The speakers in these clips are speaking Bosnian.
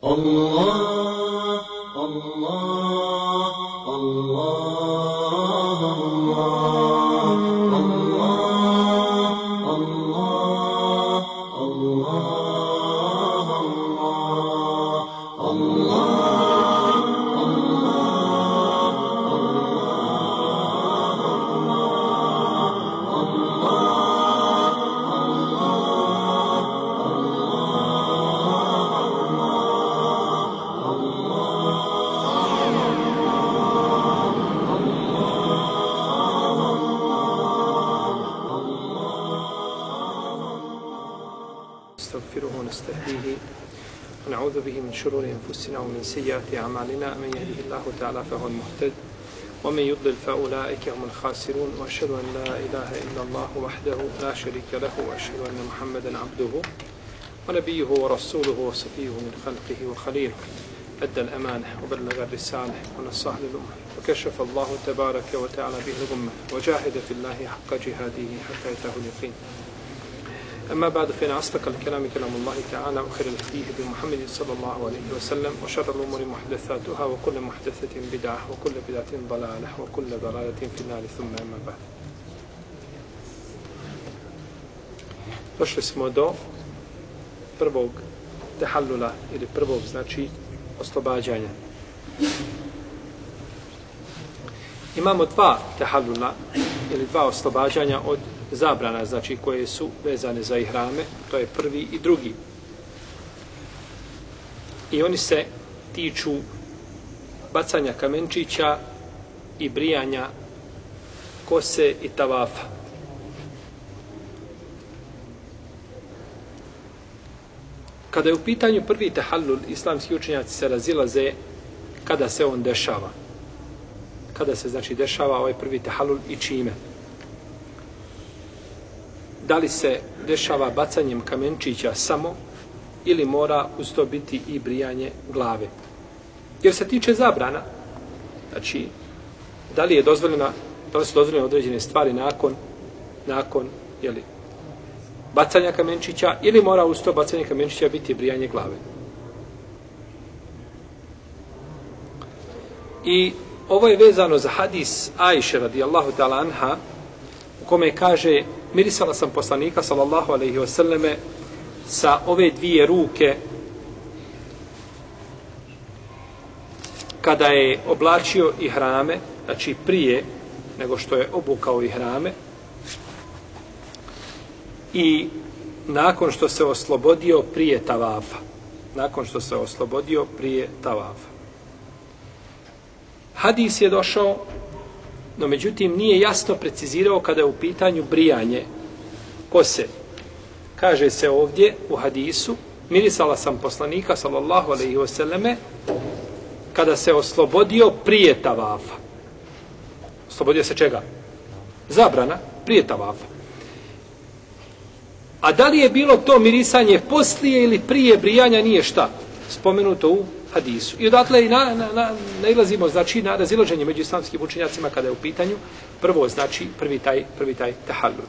Allah, Allah. أنفسنا ومن سيئات أعمالنا من يهده الله تعالى فهو المهتد ومن يضلل فأولئك هم الخاسرون وأشهد أن لا إله إلا الله وحده لا شريك له وأشهد أن محمدا عبده ونبيه ورسوله وصفيه من خلقه وخليله. أدى الأمانة وبلغ الرسالة ونصح للأمة وكشف الله تبارك وتعالى به الغمة وجاهد في الله حق جهاده حتى يتاه اليقين. أما بعد فإن أصدق الكلام كلام الله تعالى وخير الهدي هدي محمد صلى الله عليه وسلم وشر الأمور محدثاتها وكل محدثة بدعة وكل بدعة ضلالة وكل ضلالة في النار ثم أما بعد Došli smo do prvog tehallula ili prvog znači oslobađanja. Imamo dva tehallula ili dva oslobađanja od zabrana, znači koje su vezane za ihrame, to je prvi i drugi. I oni se tiču bacanja kamenčića i brijanja kose i tavafa. Kada je u pitanju prvi tahallul, islamski učenjaci se razilaze kada se on dešava. Kada se znači dešava ovaj prvi tahallul i čime da li se dešava bacanjem kamenčića samo ili mora uz to biti i brijanje glave. Jer se tiče zabrana, znači, da li je dozvoljena, da li su dozvoljene određene stvari nakon, nakon, jeli, bacanja kamenčića ili mora uz to bacanje kamenčića biti brijanje glave. I ovo je vezano za hadis Ajše radijallahu ta'ala anha u kome kaže mirisala sam poslanika sallallahu alaihi wasallame sa ove dvije ruke kada je oblačio i hrame, znači prije nego što je obukao i hrame i nakon što se oslobodio prije tavafa. Nakon što se oslobodio prije tavafa. Hadis je došao no međutim nije jasno precizirao kada je u pitanju brijanje kose. Kaže se ovdje u hadisu, mirisala sam poslanika, sallallahu alaihi wasallame, kada se oslobodio prije tavafa. Oslobodio se čega? Zabrana, prije tavafa. A da li je bilo to mirisanje poslije ili prije brijanja, nije šta? Spomenuto u hadisu. I odatle i na, na, na, nailazimo znači na razilaženje među islamskim učenjacima kada je u pitanju prvo znači prvi taj prvi taj tahallul.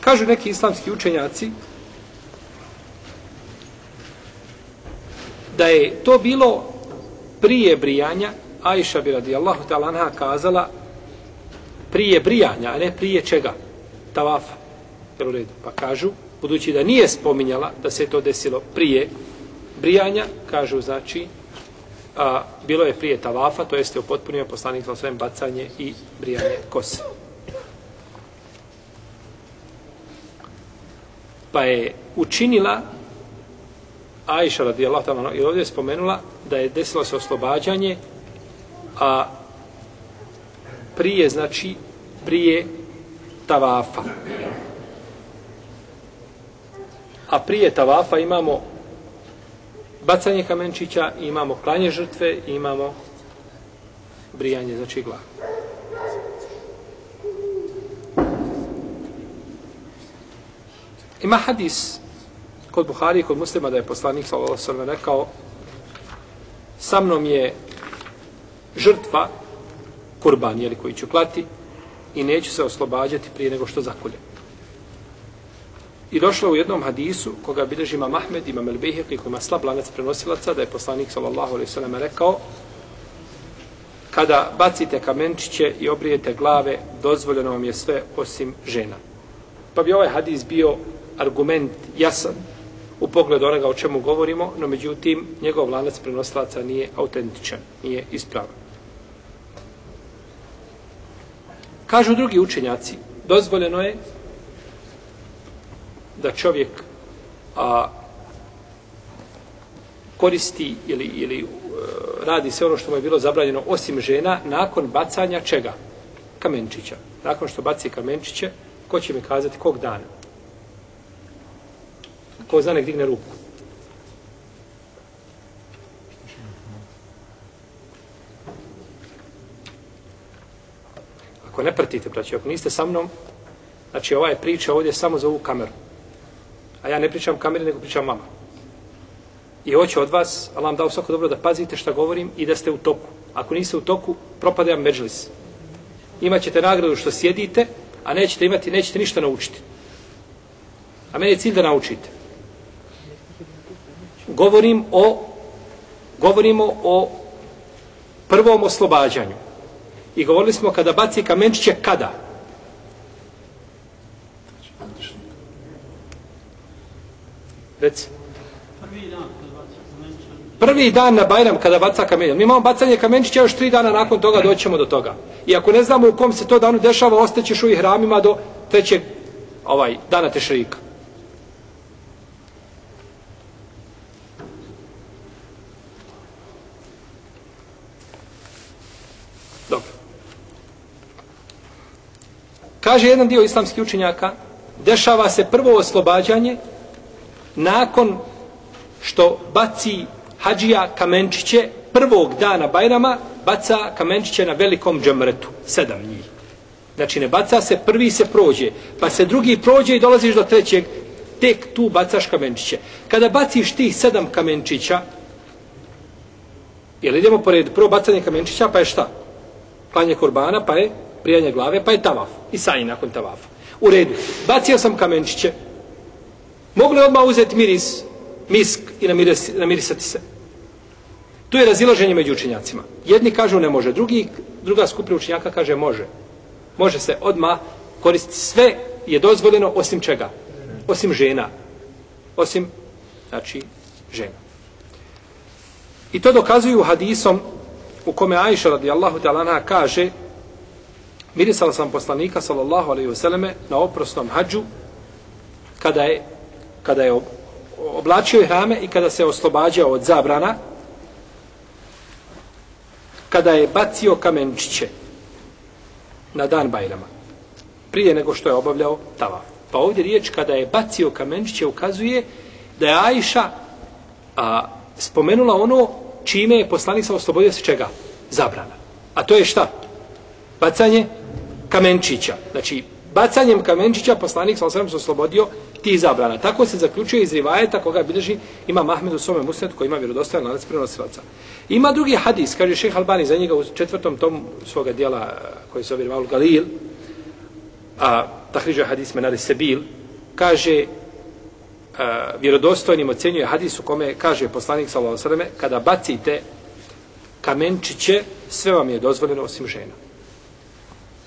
Kažu neki islamski učenjaci da je to bilo prije brijanja Aisha bi radijallahu ta'ala anha kazala prije brijanja, a ne prije čega? Tavafa. Jel u redu? Pa kažu, budući da nije spominjala da se to desilo prije brijanja, kažu znači, a, bilo je prije tavafa, to jeste upotpunio poslanik sa svem bacanje i brijanje kose. Pa je učinila Aisha radijallahu ta'ala i ovdje je spomenula da je desilo se oslobađanje a prije znači prije tavafa. A prije tavafa imamo bacanje kamenčića, imamo klanje žrtve i imamo brijanje, znači glavu. Ima hadis kod Buhari i kod muslima da je poslanik sallallahu alejhi rekao sa mnom je žrtva kurban jeli koji ću klati i neću se oslobađati prije nego što zakoljem. I došlo u jednom hadisu, koga bilježi imam Ahmed, imam El Behek, koji ima slab lanac prenosilaca, da je poslanik sallallahu alaihi sallam rekao, kada bacite kamenčiće i obrijete glave, dozvoljeno vam je sve osim žena. Pa bi ovaj hadis bio argument jasan u pogledu onoga o čemu govorimo, no međutim, njegov lanac prenosilaca nije autentičan, nije ispravan. Kažu drugi učenjaci, dozvoljeno je da čovjek a, koristi ili, ili e, radi sve ono što mu je bilo zabranjeno osim žena nakon bacanja čega? Kamenčića. Nakon što baci kamenčiće, ko će mi kazati kog dana? Ko zna nek digne ruku? Ako ne pratite, braći, ako niste sa mnom, znači ova je priča ovdje samo za ovu kameru. A ja ne pričam kameri, nego pričam vama. I hoću od vas, Allah vam dao svako dobro da pazite šta govorim i da ste u toku. Ako niste u toku, propade vam međlis. Imaćete nagradu što sjedite, a nećete imati, nećete ništa naučiti. A meni je cilj da naučite. Govorim o govorimo o prvom oslobađanju. I govorili smo kada baci kamenčiće, kada? Reci. Prvi dan na Bajram kada baca kamenje. Mi imamo bacanje kamenčića još tri dana nakon toga doćemo do toga. I ako ne znamo u kom se to danu dešava, ostaćeš u ih hramima do trećeg ovaj, dana tešrika. Dobro. Kaže jedan dio islamskih učenjaka, dešava se prvo oslobađanje nakon što baci hađija kamenčiće prvog dana Bajrama, baca kamenčiće na velikom džemretu, sedam njih. Znači ne baca se, prvi se prođe, pa se drugi prođe i dolaziš do trećeg, tek tu bacaš kamenčiće. Kada baciš tih sedam kamenčića, jel idemo pored prvo bacanje kamenčića, pa je šta? Klanje kurbana, pa je prijanje glave, pa je tavaf. I saji nakon tavafa. U redu. Bacio sam kamenčiće, Mogu li odmah uzeti miris, misk i namiris, namirisati se? Tu je razilaženje među učenjacima. Jedni kažu ne može, drugi, druga skupina učenjaka kaže može. Može se odmah koristiti sve je dozvoljeno osim čega? Osim žena. Osim, znači, žena. I to dokazuju hadisom u kome Aisha radijallahu talana kaže mirisala sam poslanika sallallahu alaihi vseleme na oprosnom hađu kada je kada je oblačio ihrame i kada se oslobađao od zabrana, kada je bacio kamenčiće na dan Bajrama, prije nego što je obavljao tavaf. Pa ovdje riječ kada je bacio kamenčiće ukazuje da je Ajša a, spomenula ono čime je poslanik sa oslobodio se čega? Zabrana. A to je šta? Bacanje kamenčića. Znači, bacanjem kamenčića poslanik sa oslobodio se ti zabrana. Tako se zaključuje iz rivajeta koga bilježi ima Mahmed u svome musnet koji ima vjerodostojan lanac prenosilaca. Ima drugi hadis, kaže šeh Albani za njega u četvrtom tomu svoga dijela eh, koji se zove Rivaul Galil, a tahriđa hadis menari Sebil, kaže a, vjerodostojnim ocenjuje hadis u kome kaže poslanik sallallahu alejhi ve kada bacite kamenčiće sve vam je dozvoljeno osim žena.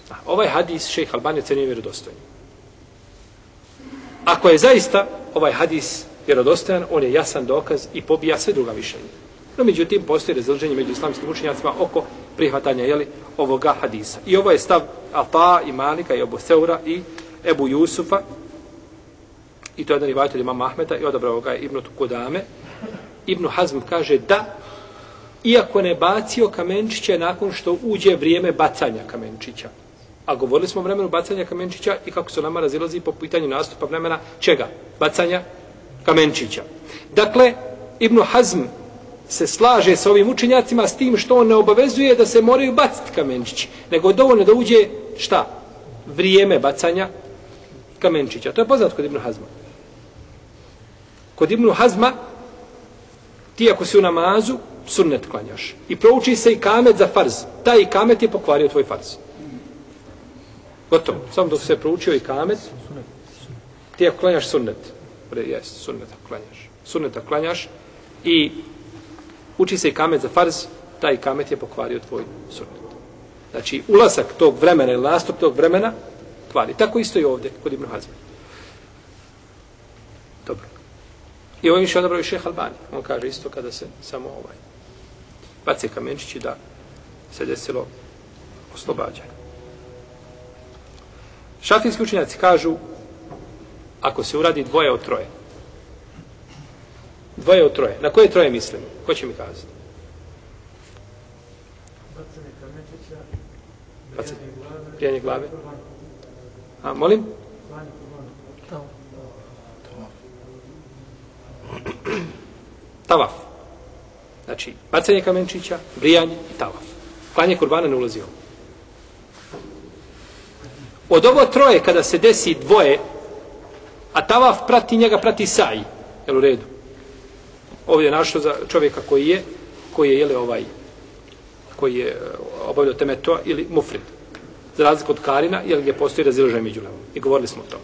A, ovaj hadis šejh Albani ocenjuje vjerodostojnim. Ako je zaista ovaj hadis vjerodostojan, on je jasan dokaz i pobija sve druga mišljenja. No, međutim, postoji razloženje među islamskim učenjacima oko prihvatanja jeli, ovoga hadisa. I ovo je stav Ata i Malika i Abu Seura i Ebu Jusufa. I to je jedan rivajatelj imama Ahmeta i odabrao ga je Ibnu Tukudame. Ibnu Hazm kaže da, iako ne bacio kamenčiće nakon što uđe vrijeme bacanja kamenčića. A govorili smo o vremenu bacanja kamenčića i kako su nama razilazi po pitanju nastupa vremena čega? Bacanja kamenčića. Dakle, Ibn Hazm se slaže sa ovim učenjacima s tim što on ne obavezuje da se moraju baciti kamenčići, nego dovoljno da uđe šta? Vrijeme bacanja kamenčića. To je poznato kod Ibn Hazma. Kod Ibn Hazma ti ako si u namazu, sunnet klanjaš. I prouči se i kamet za farz. Taj kamet je pokvario tvoj farz. Gotovo. Samo dok se proučio i kamet, Ti ako klanjaš sunnet, bre, jes, sunnet ako klanjaš. Sunnet ako klanjaš i uči se i kamet za farz, taj kamet je pokvario tvoj sunnet. Znači, ulazak tog vremena ili nastup tog vremena kvari. Tako isto i ovdje, kod Ibn Hazma. Dobro. I ovim više odabrao i šeh Albani. On kaže isto kada se samo ovaj bace kamenčići da se desilo oslobađanje. Šafijski učenjaci kažu ako se uradi dvoje od troje. Dvoje od troje. Na koje troje mislim? Ko će mi kazati? Bacanje Prijanje glave. A, molim? Tavaf. Znači, bacanje kamenčića, brijanje i tavaf. Klanje kurbana ne ulazi ovo. Od ovo troje, kada se desi dvoje, a tavaf prati njega, prati saji. Jel u redu? Ovdje je našlo za čovjeka koji je, koji je, jele, ovaj, koji je eh, obavljao teme to ili mufrid. Za razliku od Karina, jer gdje postoji razilaženje među nama. I govorili smo o tome.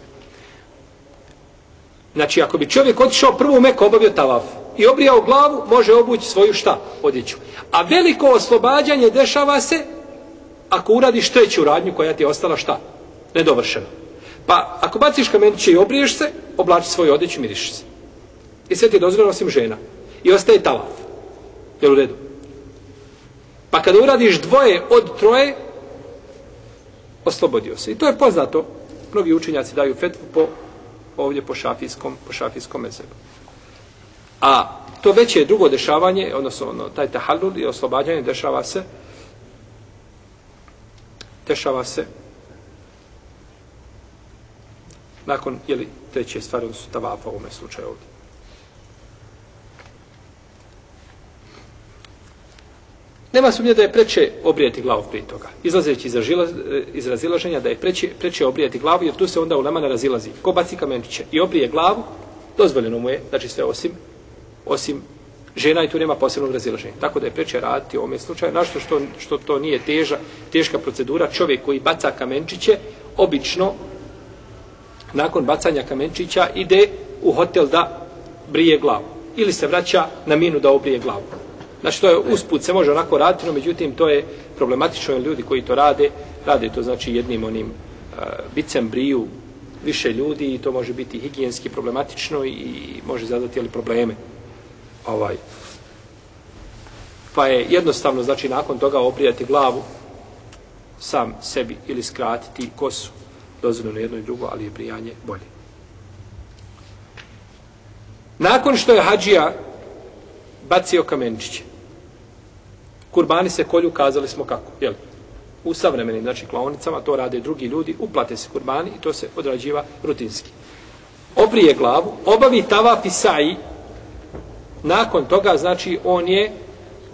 Znači, ako bi čovjek otišao prvo u Meku, obavio tavaf i obrijao glavu, može obući svoju šta? Odjeću. A veliko oslobađanje dešava se ako uradiš treću radnju koja ti je ostala šta? Nedovršeno. Pa, ako baciš kamenčiće i obriješ se, oblači svoju odjeću i miriš se. I sve ti je dozvoljeno osim žena. I ostaje tavaf. Jel u redu? Pa kada uradiš dvoje od troje, oslobodio se. I to je poznato. Mnogi učenjaci daju fetvu po ovdje po šafijskom, po šafijskom mezebu. A to već je drugo dešavanje, odnosno ono, taj tahallul i oslobađanje dešava se dešava se nakon, jeli, treće stvari, odnosno tavafa u ovome slučaju ovdje. Nema sumnje da je preče obrijati glavu prije toga. Izlazeći iz, razila, eh, iz razilaženja da je preče, preče obrijati glavu, jer tu se onda u lemana razilazi. Ko baci kamenčiće i obrije glavu, dozvoljeno mu je, znači sve osim, osim žena i tu nema posebnog razilaženja. Tako da je preče raditi u ovome slučaju. Našto što, što to nije teža, teška procedura, čovjek koji baca kamenčiće, obično, nakon bacanja kamenčića, ide u hotel da brije glavu. Ili se vraća na minu da obrije glavu. Znači to je usput se može onako raditi, no međutim to je problematično jer ljudi koji to rade, rade to znači jednim onim uh, bicem briju više ljudi i to može biti higijenski problematično i može zadati ali probleme. Ovaj. Pa je jednostavno znači nakon toga oprijati glavu sam sebi ili skratiti kosu dozvoljeno jedno i drugo, ali je brijanje bolje. Nakon što je hađija bacio kamenčiće, kurbani se kolju, kazali smo kako, jel? U savremenim, znači, klaonicama, to rade drugi ljudi, uplate se kurbani i to se odrađiva rutinski. Obrije glavu, obavi tavaf i saji, nakon toga, znači, on je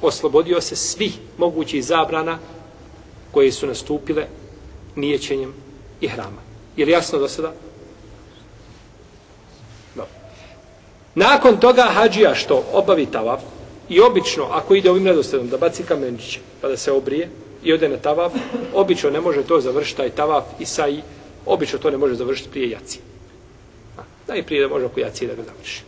oslobodio se svih mogućih zabrana koje su nastupile nijećenjem i hrama. Je li jasno do sada? No. Nakon toga hađija što obavi tavaf, I obično, ako ide ovim redosledom da baci kamenčiće, pa da se obrije i ode na tavaf, obično ne može to završiti taj tavaf i saji, obično to ne može završiti prije jaci. Da i prije da može oko jaci da ga završi.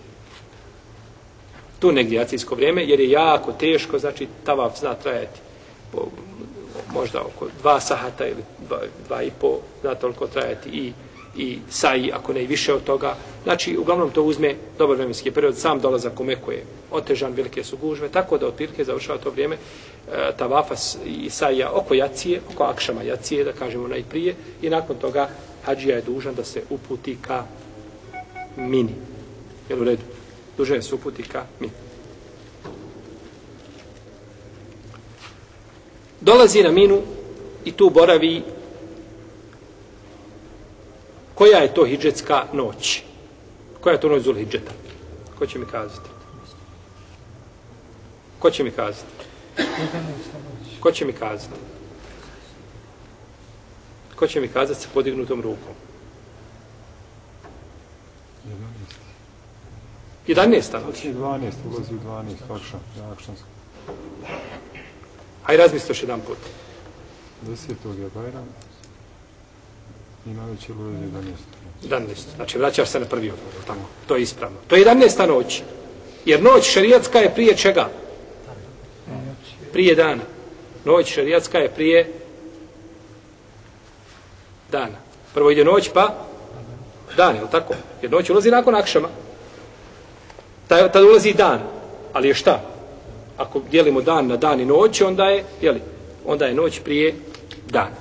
Tu negdje jacijsko vrijeme, jer je jako teško, znači tavaf zna trajati po, možda oko dva sahata ili dva, dva i po, zna toliko trajati i i saji, ako ne i više od toga. Znači, uglavnom to uzme dobar vremenski period, sam dolazak u Meku je otežan, velike su gužve, tako da otprilike završava to vrijeme e, tavafas i saja oko jacije, oko akšama jacije, da kažemo najprije, i nakon toga hađija je dužan da se uputi ka mini. Jel u redu? Dužan je se uputi ka mini. Dolazi na minu i tu boravi Koja je to hidžetska noć? Koja je to noć zul hidžeta? Ko će mi kazati? Ko će mi kazati? Ko će mi kazati? Ko će mi kazati sa podignutom rukom? 11. 11. 12, ulazi u 12, akšan, akšansko. Hajde razmisli još jedan put. 10. je Bajram, I najveći lud je 11. 11. Znači, vraćaš se na prvi odgovor, tamo. To je ispravno. To je 11. noć. Jer noć šerijatska je prije čega? Prije dana. Noć šerijatska je prije dana. Prvo ide noć, pa dan, je li tako? Jer noć ulazi nakon akšama. Tad ulazi dan. Ali je šta? Ako dijelimo dan na dan i noć, onda je, jeli, onda je noć prije dana.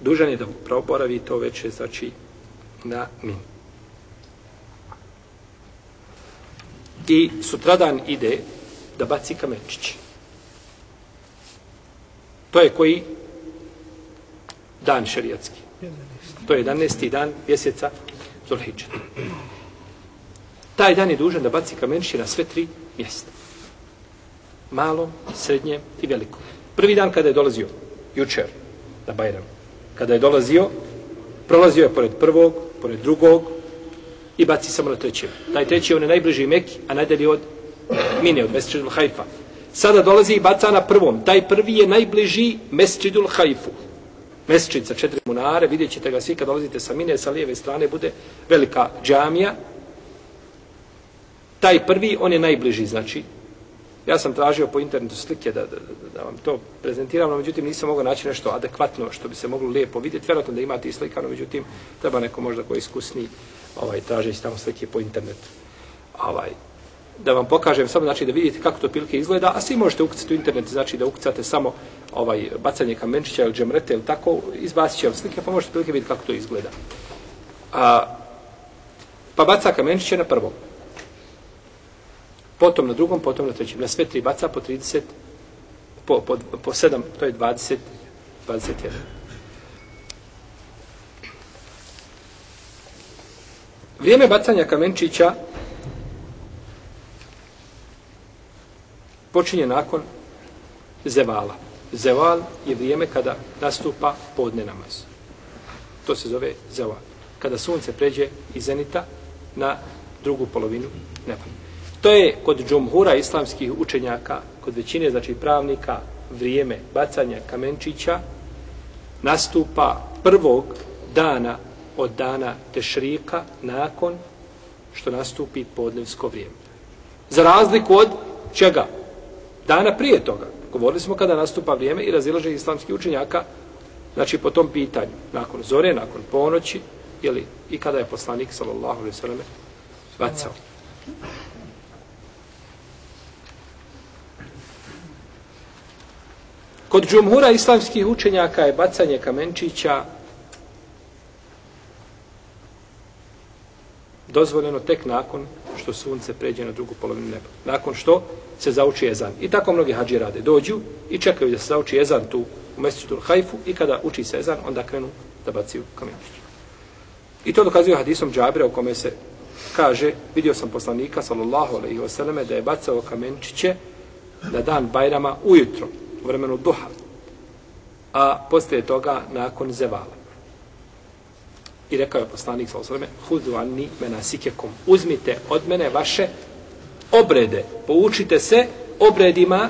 Dužan je da proboravi to veće, znači, na min. I sutradan ide da baci kamenčić. To je koji dan šerijatski. To je 11. dan mjeseca Zulhidžeta. Taj dan je dužan da baci kamenčiće na sve tri mjesta. Malo, srednje i veliko. Prvi dan kada je dolazio, jučer, na Bajram, kada je dolazio, prolazio je pored prvog, pored drugog i baci samo na trećem. Taj treći on je najbliži Meki, a najdalje od Mine, od Mesečidul Haifa. Sada dolazi i baca na prvom. Taj prvi je najbliži Mesečidul Haifu. Mesečid sa četiri munare, vidjet ćete ga svi kad dolazite sa Mine, sa lijeve strane bude velika džamija. Taj prvi, on je najbliži, znači, Ja sam tražio po internetu slike da, da, da vam to prezentiram, no međutim nisam mogao naći nešto adekvatno što bi se moglo lijepo vidjeti. Vjerojatno da imate i slika, no međutim treba neko možda koji je iskusni ovaj, tražeći tamo slike po internetu. Ovaj, da vam pokažem samo znači da vidite kako to pilke izgleda, a svi možete ukucati u internet, znači da ukucate samo ovaj bacanje kamenčića ili džemrete ili tako, izbacit će vam slike, pa možete pilke vidjeti kako to izgleda. A, pa baca kamenčiće na prvom potom na drugom, potom na trećem. Na sve tri baca po 30, po, po, po 7, to je 20, 21. Vrijeme bacanja kamenčića počinje nakon zevala. Zeval je vrijeme kada nastupa podne namaz. To se zove zeval. Kada sunce pređe iz zenita na drugu polovinu neba. To je kod džumhura islamskih učenjaka, kod većine, znači pravnika, vrijeme bacanja kamenčića nastupa prvog dana od dana tešrika nakon što nastupi podnevsko vrijeme. Za razliku od čega? Dana prije toga. Govorili smo kada nastupa vrijeme i razilaže islamskih učenjaka znači po tom pitanju. Nakon zore, nakon ponoći ili i kada je poslanik sallallahu alaihi sallam bacao. Kod džumhura islamskih učenjaka je bacanje kamenčića dozvoljeno tek nakon što sunce pređe na drugu polovinu neba. Nakon što se zauči ezan. I tako mnogi hađi rade. Dođu i čekaju da se zauči ezan tu u mjesecu Hajfu i kada uči se ezan, onda krenu da baciju kamenčić. I to dokazuje hadisom Džabira u kome se kaže, vidio sam poslanika, sallallahu alaihi wasallam, da je bacao kamenčiće na dan Bajrama ujutro u vremenu duha, a poslije toga nakon zevala. I rekao je poslanik sa osvrame, hudu anni menasikekom, uzmite od mene vaše obrede, poučite se obredima,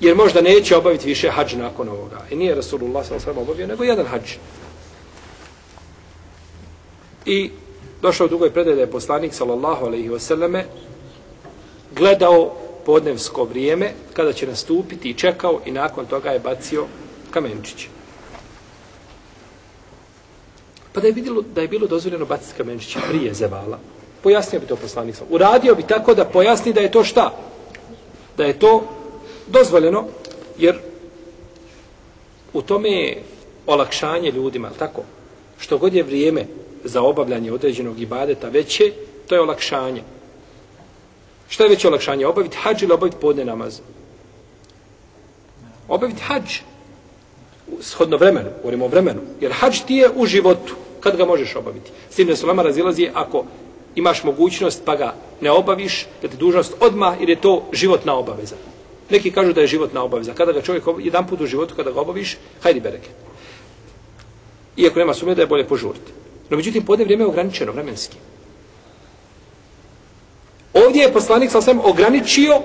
jer možda neće obaviti više hađ nakon ovoga. I nije Rasulullah sa osvrame obavio, nego jedan hađ. I došao u drugoj predaj da je poslanik sallallahu alaihi wasallame gledao podnevsko vrijeme kada će nastupiti i čekao i nakon toga je bacio kamenčić. Pa da je, vidjelo, da je bilo dozvoljeno baciti kamenčić prije zevala, pojasnio bi to poslanik. Uradio bi tako da pojasni da je to šta? Da je to dozvoljeno, jer u tome je olakšanje ljudima, tako? Što god je vrijeme za obavljanje određenog ibadeta veće, to je olakšanje. Što je veće olakšanje? Obaviti hađ ili obaviti podne namaz? Obaviti hađ. Shodno vremenu, govorimo o vremenu. Jer hađ ti je u životu. Kad ga možeš obaviti? S tim da se lama razilazi ako imaš mogućnost pa ga ne obaviš, da ti dužnost odma jer je to životna obaveza. Neki kažu da je životna obaveza. Kada ga čovjek obavi, jedan put u životu kada ga obaviš, hajdi bereke. Iako nema sumnje da je bolje požuriti. No međutim, podne vrijeme je ograničeno vremenski. Ovdje je poslanik sa svem ograničio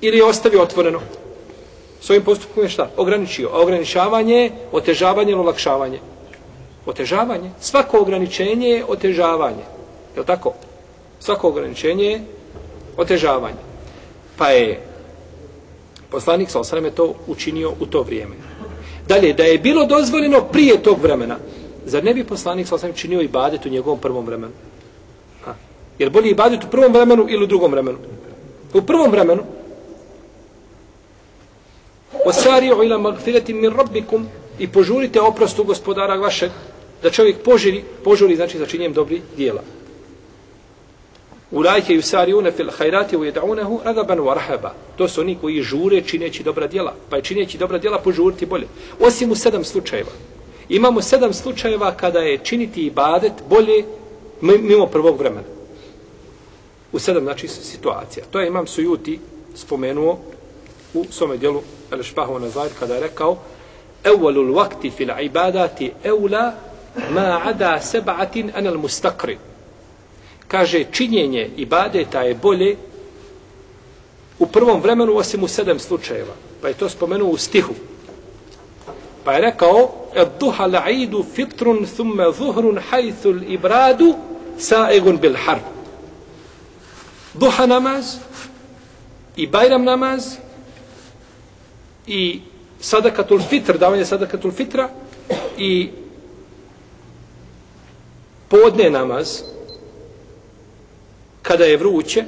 ili je ostavio otvoreno. S ovim postupkom je šta? Ograničio. A ograničavanje je otežavanje ili olakšavanje. Otežavanje. Svako ograničenje je otežavanje. Je li tako? Svako ograničenje je otežavanje. Pa je poslanik sa osrame to učinio u to vrijeme. Dalje, da je bilo dozvoljeno prije tog vremena, zar ne bi poslanik sa osrame činio i badet u njegovom prvom vremenu? Jer bolje ibadet u prvom vremenu ili u drugom vremenu? U prvom vremenu, Osari'u ila magfirati min rabbikum i požurite oprostu gospodara vašeg da čovjek požuri, požuri znači za činjenjem dobrih dijela. Ulajke yusari'una fil khairati wa yad'unahu ragaban wa rahaba. To su oni koji žure čineći dobra djela, pa je čineći dobra djela požuriti bolje. Osim u sedam slučajeva. Imamo sedam slučajeva kada je činiti ibadet bolje mimo prvog vremena. U sedam znači situacija. To je imam Sujuti spomenuo u svome dijelu Al-Špahu Nazair kada je rekao Evolul vakti fil ibadati eula ma ada seba'atin anal mustakri. Kaže, činjenje ibadeta je bolje u prvom vremenu osim u sedam slučajeva. Pa je to spomenuo u stihu. Pa je rekao Duha la'idu fitrun thumme zuhrun hajthul ibradu sa'igun bil harb. Duha namaz i bajram namaz i sadakatul fitr, davanje sadakatul fitra i podne namaz kada je vruće.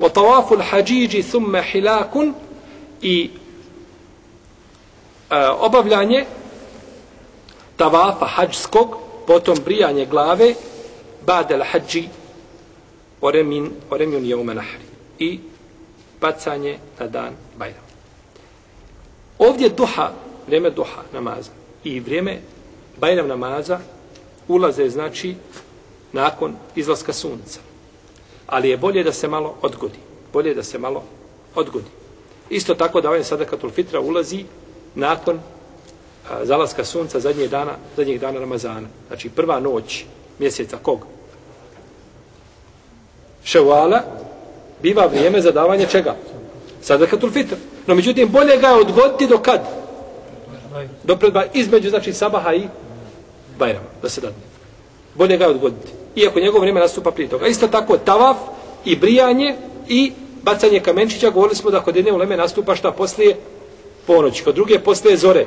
Wa tawaful hađiđi thumme hilakun i e, obavljanje tavafa hađskog potom brijanje glave badel hađi oremin, oremin jeume nahri i bacanje na dan Bajram. Ovdje duha, vrijeme duha namaza i vrijeme Bajram namaza ulaze znači nakon izlaska sunca. Ali je bolje da se malo odgodi. Bolje da se malo odgodi. Isto tako da ovaj sadakatul fitra ulazi nakon a, zalaska sunca zadnjeg dana, zadnjeg dana Ramazana. Znači prva noć mjeseca kog? Ševala biva vrijeme za davanje čega? Sadakatul fitr. No međutim, bolje ga je odgoditi do kad? Do predba, između, znači, sabaha i bajrama, da se dadne. Bolje ga je odgoditi. Iako njegovo vrijeme nastupa prije toga. Isto tako, tavaf i brijanje i bacanje kamenčića, govorili smo da kod jedne uleme nastupa šta poslije ponoći, kod druge poslije zore.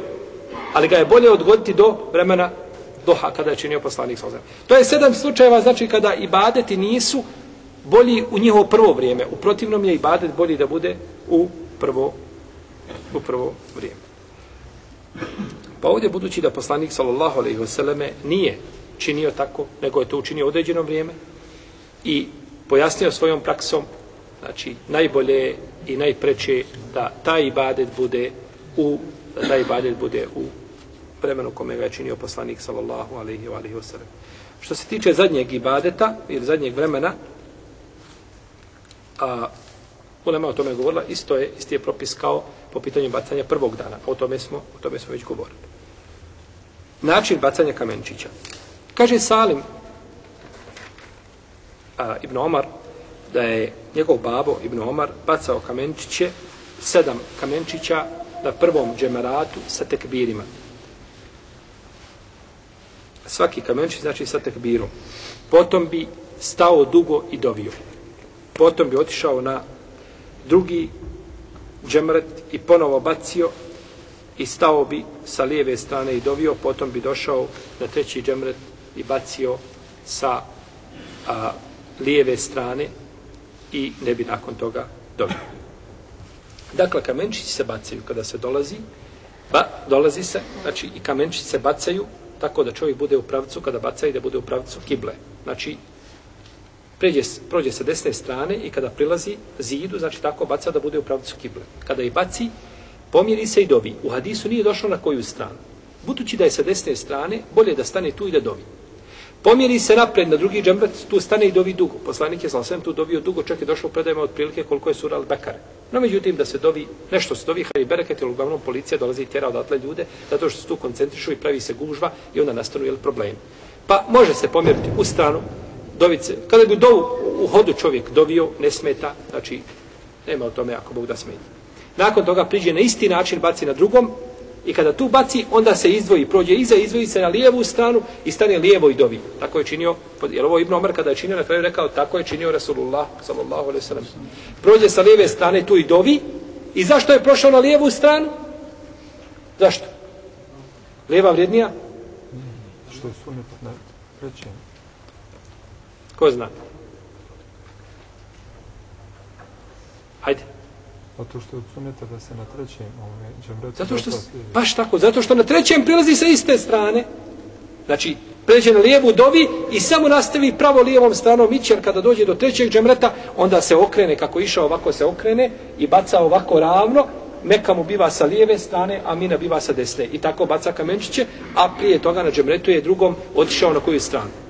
Ali ga je bolje odgoditi do vremena doha, kada je činio poslanik sa To je sedam slučajeva, znači, kada ibadeti nisu bolji u njihovo prvo vrijeme. U protivnom je ibadet bolji da bude u prvo, u prvo vrijeme. Pa ovdje budući da poslanik sallallahu alejhi ve selleme nije činio tako, nego je to učinio u određeno vrijeme i pojasnio svojom praksom, znači najbolje i najpreče da taj ibadet bude u da taj ibadet bude u vremenu kome ga je činio poslanik sallallahu alejhi ve sellem. Što se tiče zadnjeg ibadeta ili zadnjeg vremena, a Ulema o tome govorila, isto je, isti je propis kao po pitanju bacanja prvog dana. O tome smo, o tome smo već govorili. Način bacanja kamenčića. Kaže Salim a, Ibn Omar da je njegov babo Ibn Omar bacao kamenčiće, sedam kamenčića na prvom džemeratu sa tekbirima. Svaki kamenčić znači sa tekbirom. Potom bi stao dugo i dovio. Potom bi otišao na drugi džemret i ponovo bacio i stao bi sa lijeve strane i dovio, potom bi došao na treći džemret i bacio sa a, lijeve strane i ne bi nakon toga dobio. Dakle, kamenčići se bacaju kada se dolazi, ba, dolazi se, znači i kamenčići se bacaju tako da čovjek bude u pravcu, kada baca i da bude u pravcu kible. Znači, pređe, prođe sa desne strane i kada prilazi zidu, znači tako baca da bude u pravcu kible. Kada je baci, pomiri se i dovi. U hadisu nije došlo na koju stranu. Budući da je sa desne strane, bolje da stane tu i da dovi. Pomiri se napred na drugi džembet, tu stane i dovi dugo. Poslanik je sam tu dovio dugo, čak je došlo u predajima otprilike koliko je sural Bekare. No međutim da se dovi, nešto se dovi, hajde bereket, jer uglavnom policija dolazi i tjera odatle ljude, zato što se tu koncentrišu i pravi se gužva i onda nastanu jel, problemi. Pa može se pomjeriti u stranu, dovice. Kada bi do u hodu čovjek dovio, ne smeta, znači nema o tome ako Bog da smeta. nakon toga priđe na isti način, baci na drugom, i kada tu baci, onda se izdvoji, prođe iza, izdvoji se na lijevu stranu i stane lijevo i dovi. Tako je činio, jer ovo Ibn Omar kada je činio, na kraju rekao, tako je činio Rasulullah, sallallahu alaihi sallam. Prođe sa lijeve strane tu i dovi, i zašto je prošao na lijevu stranu? Zašto? Lijeva vrijednija? Što je sunet na trećem. Ko zna? Hajde. Zato što je suneta da se na trećem ovome džemretu... Zato što, baš tako, zato što na trećem prilazi sa iste strane. Znači, pređe na lijevu dovi i samo nastavi pravo lijevom stranom ići, jer kada dođe do trećeg džemreta, onda se okrene, kako išao ovako se okrene i baca ovako ravno, Meka mu biva sa lijeve strane, a Mina biva sa desne. I tako baca kamenčiće, a prije toga na džemretu je drugom otišao na koju stranu?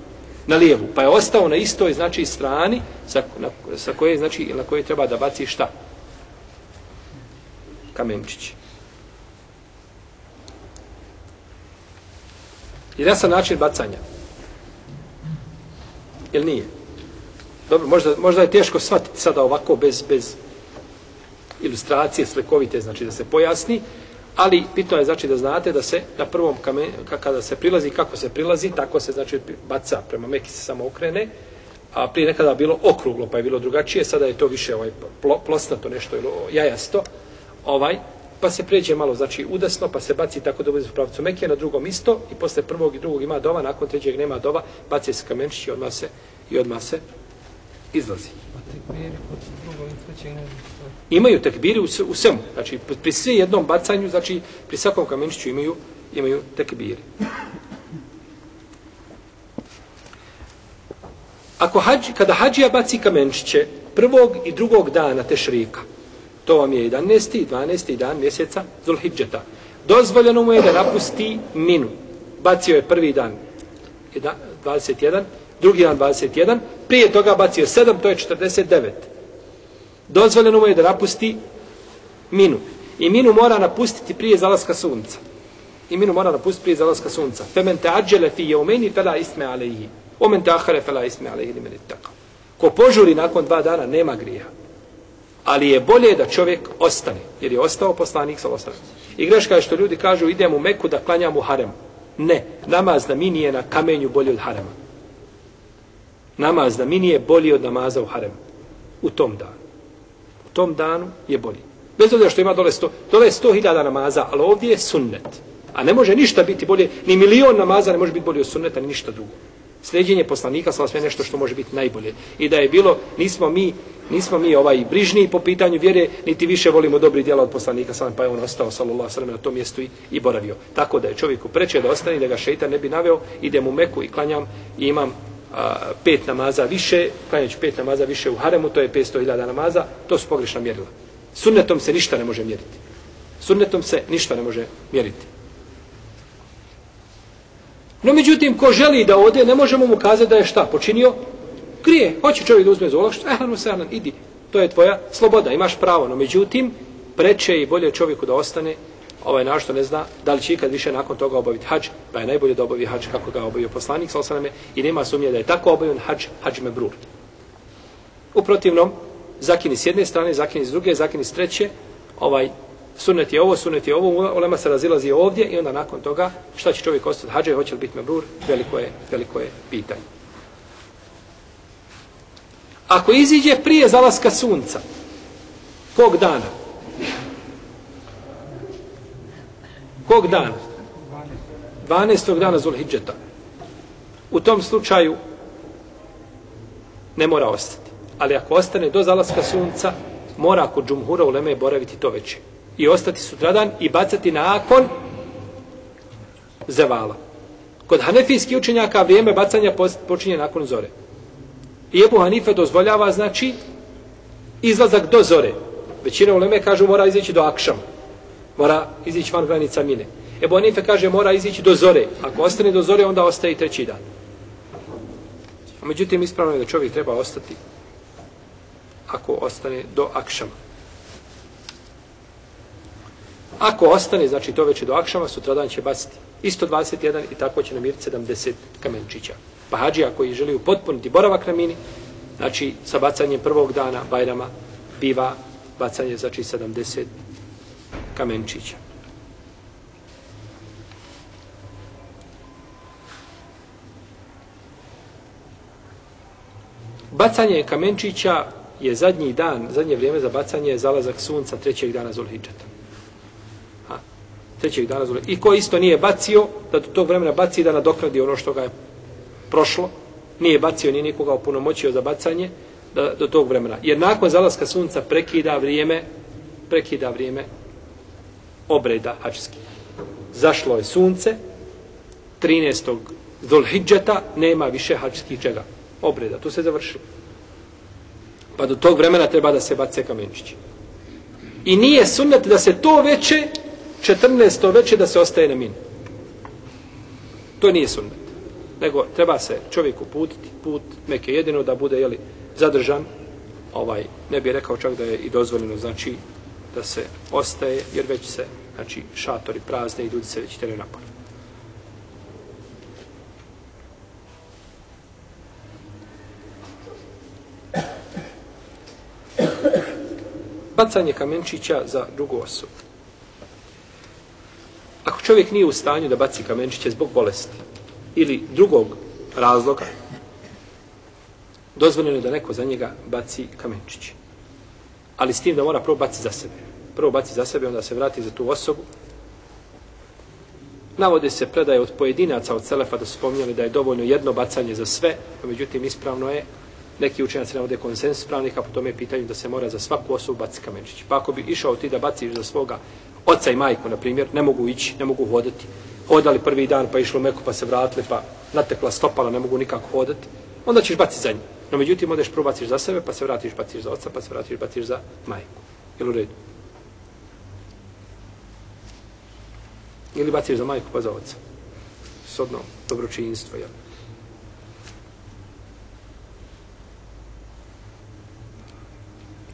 Na lijevu. Pa je ostao na istoj, znači, strani sa, na, sa koje, znači, na koje treba da baci šta? Kamenčiće. Jesan način bacanja. Jel nije? Dobro, možda, možda je teško shvatiti sada ovako bez, bez ilustracije slikovite, znači da se pojasni, ali bitno je znači da znate da se na prvom kamenu, kada se prilazi, kako se prilazi, tako se znači baca prema Meki se samo okrene, a prije nekada bilo okruglo, pa je bilo drugačije, sada je to više ovaj plo, plosnato nešto ili jajasto, ovaj, pa se pređe malo, znači udesno, pa se baci tako da bude u pravcu Mekije, na drugom isto, i posle prvog i drugog ima dova, nakon trećeg nema dova, baci se kamenčić i odmah se, i odmah se izlazi. Imaju tekbiri u, u svemu, znači pri sve jednom bacanju, znači pri svakom kamenčiću imaju, imaju tekbiri. Ako hađi, kada hađija baci kamenčiće prvog i drugog dana tešrika, to vam je 11. i 12. dan mjeseca Zulhidžeta, dozvoljeno mu je da napusti minu. Bacio je prvi dan 21, drugi dan 21, prije toga bacio 7, to je 49. Dozvoljeno mu je da napusti minu. I minu mora napustiti prije zalaska sunca. I minu mora napustiti prije zalaska sunca. Femen te ađele fi jeumeni fela isme alejhi. Omen te ahare fela isme alejhi li meni tako. Ko požuri nakon dva dana nema grija. Ali je bolje da čovjek ostane, jer je ostao poslanik sa ostane. I greška je što ljudi kažu idem u Meku da klanjam u harem. Ne, namaz na mini je na kamenju bolji od harema. Namaz na mini je bolji od namaza u haremu. U tom danu. Tom danu je bolji. Bez obzira što ima dole 100, dole 100.000 namaza, ali ovdje je sunnet. A ne može ništa biti bolje, ni milion namaza ne može biti bolje od sunneta, ni ništa drugo. Sljeđenje poslanika sa sve nešto što može biti najbolje. I da je bilo, nismo mi, nismo mi ovaj brižni po pitanju vjere, niti više volimo dobri djela od poslanika sa pa je on ostao sallallahu sallam na tom mjestu i, i boravio. Tako da je čovjeku preče da ostane da ga šeitan ne bi naveo, idem u Meku i klanjam i imam a, pet namaza više, klanjajući pet namaza više u haremu, to je 500.000 namaza, to su pogrešna mjerila. Sunnetom se ništa ne može mjeriti. Sunnetom se ništa ne može mjeriti. No međutim, ko želi da ode, ne možemo mu kazati da je šta počinio? Grije. Hoće čovjek da uzme zolak, šta? Ehlan, sehlan, idi. To je tvoja sloboda, imaš pravo. No međutim, preče i bolje čovjeku da ostane ovaj našto ne zna da li će ikad više nakon toga obaviti hađ, pa je najbolje da obavi hađ kako ga obavio poslanik sa osaname i nema sumnje da je tako obavljen hađ, hađ mebrur. U protivnom, zakini s jedne strane, zakini s druge, zakini s treće, ovaj sunnet je ovo, sunnet je ovo, ulema se razilazi ovdje i onda nakon toga šta će čovjek ostati hađe, hoće li biti mebrur, veliko je, veliko je pitanje. Ako iziđe prije zalaska sunca, kog dana? Kog dana? 12. dana Zulhidžeta. U tom slučaju ne mora ostati. Ali ako ostane do zalaska sunca, mora kod džumhura u Leme boraviti to veće. I ostati sutradan i bacati nakon zevala. Kod hanefijskih učenjaka vrijeme bacanja počinje nakon zore. I Ebu Hanife dozvoljava, znači, izlazak do zore. Većina u Leme kažu mora izaći do akšama. Mora izići van granica mine. Ebu Hanife kaže mora izići do zore. Ako ostane do zore, onda ostaje i treći dan. A međutim, ispravno je da čovjek treba ostati ako ostane do akšama. Ako ostane, znači to već je do akšama, sutradan će baciti isto 21 i tako će namiriti 70 kamenčića. Pa hađija koji želi upotpuniti boravak na mini, znači sa bacanjem prvog dana Bajrama biva bacanje znači 70 kamenčića. Bacanje kamenčića je zadnji dan, zadnje vrijeme za bacanje je zalazak sunca trećeg dana Zulhidžeta. Ha, trećeg dana Zulhidžeta. I ko isto nije bacio, da do tog vremena baci da nadokradi ono što ga je prošlo, nije bacio ni nikoga opunomoćio za bacanje da, do tog vremena. Jer nakon zalaska sunca prekida vrijeme prekida vrijeme obreda hađski. Zašlo je sunce, 13. Zulhidžeta, nema više hađskih čega. Obreda, tu se završilo. Pa do tog vremena treba da se bace kamenčići. I nije sunnet da se to veće, 14. veće da se ostaje na min. To nije sunnet. Nego treba se čovjeku putiti, put neke jedino da bude jeli, zadržan, ovaj, ne bi rekao čak da je i dozvoljeno, znači da se ostaje, jer već se, znači, šatori prazne i ljudi se već tere napolje. Bacanje kamenčića za drugu osobu. Ako čovjek nije u stanju da baci kamenčiće zbog bolesti ili drugog razloga, dozvoljeno je da neko za njega baci kamenčiće. Ali s tim da mora prvo baci za sebe. Prvo baci za sebe, onda se vrati za tu osobu. Navode se predaje od pojedinaca od Selefa da su spominjali da je dovoljno jedno bacanje za sve, a međutim ispravno je neki učenjaci navode konsens pravnika po tome pitanju da se mora za svaku osobu baciti kamenčić. Pa ako bi išao ti da baciš za svoga oca i majku, na primjer, ne mogu ići, ne mogu hodati. Hodali prvi dan, pa išlo meko, pa se vratili, pa natekla stopala, ne mogu nikako hodati. Onda ćeš baciti za njih. No međutim, odeš probaciš za sebe, pa se vratiš, baciš za oca, pa se vratiš, baciš za majku. Jel u redu? Ili baciš za majku, pa za oca. Sodno dobročinstvo, jel?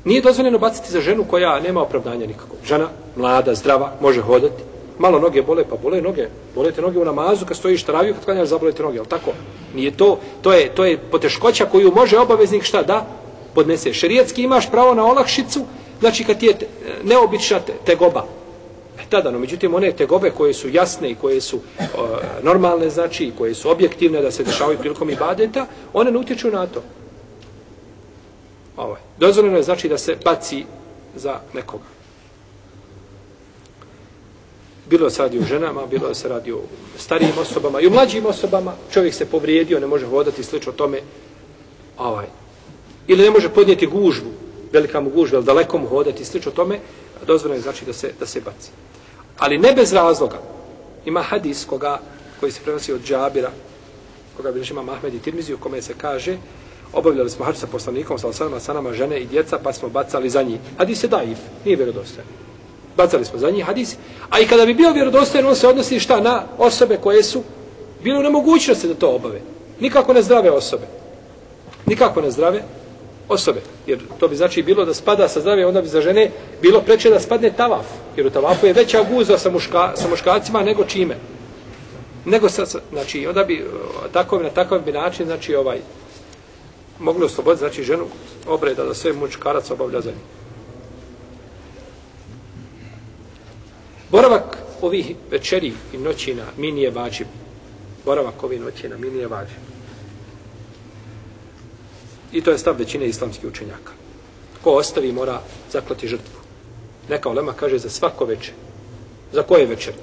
Nije dozvoljeno baciti za ženu koja nema opravdanja nikakvog. Žena, mlada, zdrava, može hodati. Malo noge bole, pa bole noge. Bole te noge u namazu, kad stojiš traviju, kad klanjaš, zabole te noge, ali tako? Nije to, to je, to je poteškoća koju može obaveznik šta da podnese. Šerijetski imaš pravo na olakšicu, znači kad ti je neobična te, tegoba. E tada, no, međutim, one tegobe koje su jasne i koje su e, normalne, znači, i koje su objektivne da se dešavaju prilikom ibadeta, one ne utječu na to. Ovo. Dozvoljeno je znači da se baci za nekoga. Bilo se radi o ženama, bilo se radi o starijim osobama i o mlađim osobama. Čovjek se povrijedio, ne može hodati slično tome. Ovaj. Ili ne može podnijeti gužvu, velika mu gužva, ali daleko mu hodati slično tome. Dozvoljeno je znači da se, da se baci. Ali ne bez razloga. Ima hadis koga, koji se prenosi od džabira, koga bi ima Mahmed i Tirmizi, u kome se kaže obavljali smo hač sa poslanikom, sa osanama, sa nama žene i djeca, pa smo bacali za njih. Hadis je daif, nije vjerodostojan. Bacali smo za njih hadis. A i kada bi bio vjerodostojan, on se odnosi šta na osobe koje su bile u nemogućnosti da to obave. Nikako ne zdrave osobe. Nikako ne zdrave osobe. Jer to bi znači bilo da spada sa zdrave, onda bi za žene bilo preče da spadne tavaf. Jer u tavafu je veća guza sa, muška, sa muškacima nego čime. Nego sa, znači, onda bi tako, na takav bi način, znači, ovaj, mogli osloboditi, znači ženu obreda da sve muškarac obavlja za njih. Boravak ovih večeri i noćina mi nije vađib. Boravak ovih noćina mi nije vađib. I to je stav većine islamskih učenjaka. Ko ostavi mora zaklati žrtvu. Neka olema kaže za svako večer. Za koje večer?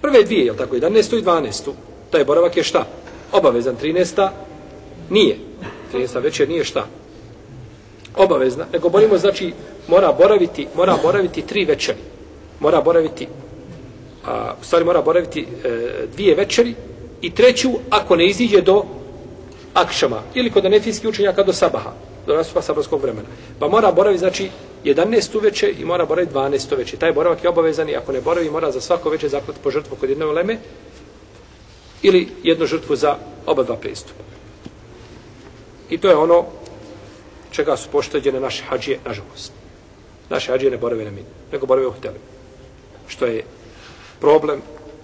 Prve dvije, je li tako? 11. i 12. Taj boravak je šta? Obavezan 13. Nije. 13. večer nije šta? Obavezna. Nego borimo, znači, mora boraviti, mora boraviti tri večeri. Mora boraviti, a, u stvari mora boraviti e, dvije večeri i treću ako ne iziđe do akšama ili kod anefijskih učenjaka do sabaha, do nastupa sabarskog vremena. Pa mora boraviti, znači, 11. veče i mora boraviti 12. veče. Taj boravak je obavezan i ako ne boravi, mora za svako veče zaklati po žrtvu kod jedne leme ili jednu žrtvu za oba dva pristupa. I to je ono čega su pošteđene naše hađije, nažalost. Naše hađije ne borave na minu nego borave u hotelu. Što je problem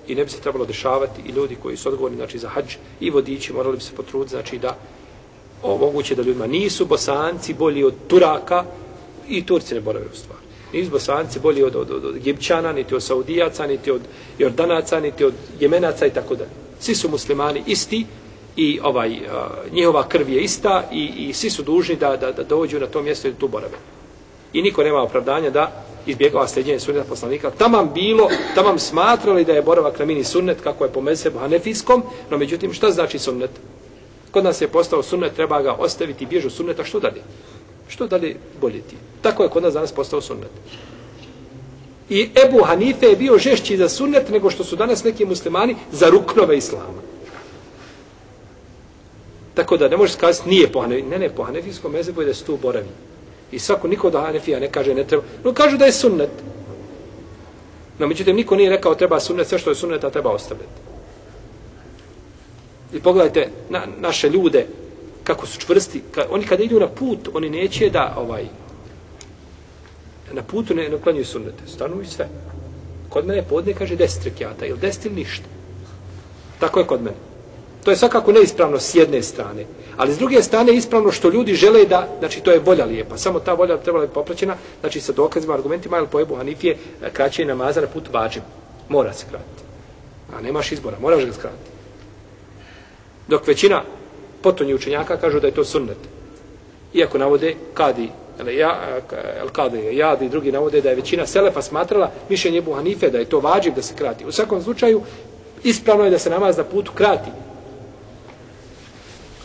i ne bi se trebalo dešavati i ljudi koji su odgovorni znači, za hađ i vodiči morali bi se potruditi znači, da omoguće da ljudima nisu bosanci bolji od Turaka i Turci ne borave u stvari. Nisu bosanci bolji od, od, od, od Egipćana, niti od Saudijaca, niti od Jordanaca, niti od Jemenaca i tako dalje. Svi su muslimani isti i ovaj a, njihova krv je ista i, i svi su dužni da, da, da dođu na to mjesto i tu borave. I niko nema opravdanja da izbjegava sljeđenje sunneta poslanika. Tamam bilo, tamam smatrali da je boravak na mini sunnet, kako je po mesebu hanefijskom, no međutim, šta znači sunnet? Kod nas je postao sunnet, treba ga ostaviti bježu sunneta, što dalje? Što dalje boljeti? Tako je kod nas danas postao sunnet. I Ebu Hanife je bio žešći za sunnet nego što su danas neki muslimani za ruknove islama. Tako da ne možeš kazati nije po Hanefijskom, ne, ne, po Hanefijskom mezebu je da se tu boravi. I svako, niko da Hanefija ne kaže ne treba, no kažu da je sunnet. No, međutim, niko nije rekao treba sunnet, sve što je sunneta treba ostaviti. I pogledajte na, naše ljude, kako su čvrsti, ka, oni kada idu na put, oni neće da, ovaj, na putu ne naklanjuju sunnete, stanu i sve. Kod mene podne kaže deset rekiata, ili deset ili ništa. Tako je kod mene. To je svakako neispravno s jedne strane. Ali s druge strane ispravno što ljudi žele da, znači to je volja lijepa. Samo ta volja trebala biti popraćena, znači sa dokazima, argumentima, ali po Ebu Hanifije eh, kraće namaza na put vađim. Mora se kratiti. A nemaš izbora, moraš ga skratiti. Dok većina potonji učenjaka kažu da je to sunnet. Iako navode kadi, ali ja, el kadi, jadi i drugi navode da je većina selefa smatrala mišljenje Ebu Hanife da je to vađiv da se krati. U svakom slučaju, ispravno je da se namaz na putu krati.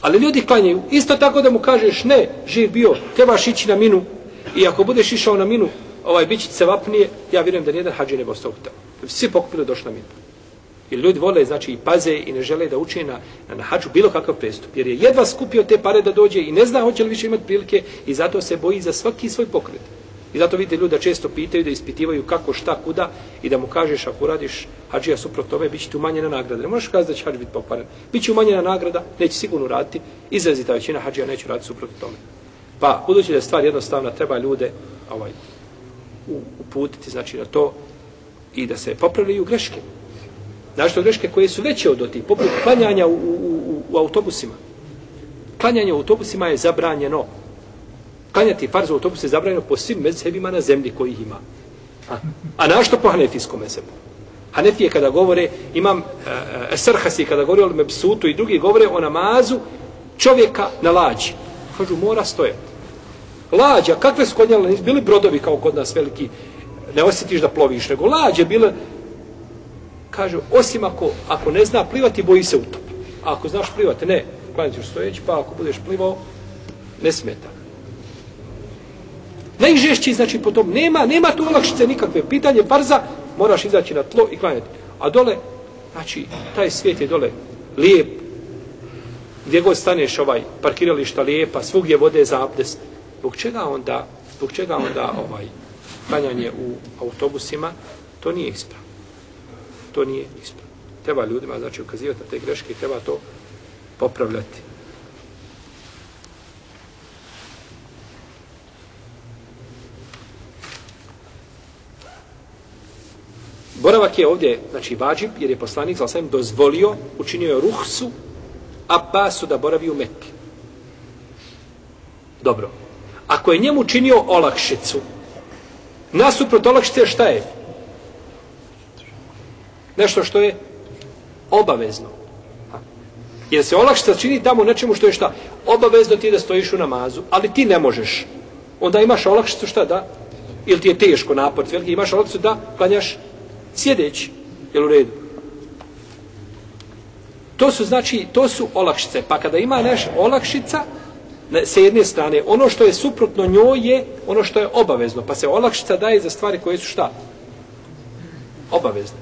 Ali ljudi klanjaju. Isto tako da mu kažeš ne, živ bio, trebaš ići na minu. I ako budeš išao na minu, ovaj bit će se vapnije, ja vjerujem da nijedan hađi ne bi ostao tamo. Svi pokupili došli na minu. I ljudi vole, znači, i paze i ne žele da uče na, na, na hađu bilo kakav prestup. Jer je jedva skupio te pare da dođe i ne zna hoće li više imati prilike i zato se boji za svaki svoj pokret. I zato vidite ljudi često pitaju, da ispitivaju kako, šta, kuda i da mu kažeš ako radiš hađija suprot tome, bit će ti umanjena nagrada. Ne možeš kazati da će hađ biti pokvaren. Biće umanjena nagrada, neće sigurno raditi, izrazita većina hađija neće raditi suprot tome. Pa, budući da je stvar jednostavna, treba ljude ovaj, uputiti znači, na to i da se popravljaju greške. Znači, greške koje su veće od otih, poput klanjanja u, u, u, u autobusima. Klanjanje u autobusima je zabranjeno klanjati farz u autobusu je zabranjeno po svim mezhebima na zemlji koji ih ima. A, a našto po hanefijskom mezhebu? Hanefije kada govore, imam e, Esrhasi kada govore o Mepsutu i drugi govore o namazu čovjeka na lađi. Kažu, mora stojati. Lađa, kakve su kod njela, bili brodovi kao kod nas veliki, ne osjetiš da ploviš, nego lađe bile, kažu, osim ako, ako ne zna plivati, boji se utop. A ako znaš plivati, ne, klanjati stojeći, pa ako budeš plivao, ne smeta. Najžešći, znači, po tom, nema, nema tu olakšice nikakve. Pitanje farza, moraš izaći na tlo i klanjati. A dole, znači, taj svijet je dole lijep. Gdje god staneš ovaj parkirališta lijepa, svugdje vode za abdest. Zbog čega onda, zbog čega onda ovaj klanjanje u autobusima, to nije ispravno. To nije ispravno. Treba ljudima, znači, ukazivati na te greške i treba to popravljati. Boravak je ovdje, znači, vađib, jer je poslanik, zal dozvolio, učinio je ruhsu Abbasu da boravi u Mekke. Dobro. Ako je njemu učinio olakšicu, nasuprot olakšice šta je? Nešto što je obavezno. Jer se olakšica čini tamo nečemu što je šta? Obavezno ti da stojiš u namazu, ali ti ne možeš. Onda imaš olakšicu šta da? Ili ti je teško napor, veliki, imaš olakšicu da klanjaš sjedeći. Jel u redu? To su znači, to su olakšice. Pa kada ima neš olakšica, sa jedne strane, ono što je suprotno njoj je ono što je obavezno. Pa se olakšica daje za stvari koje su šta? Obavezne.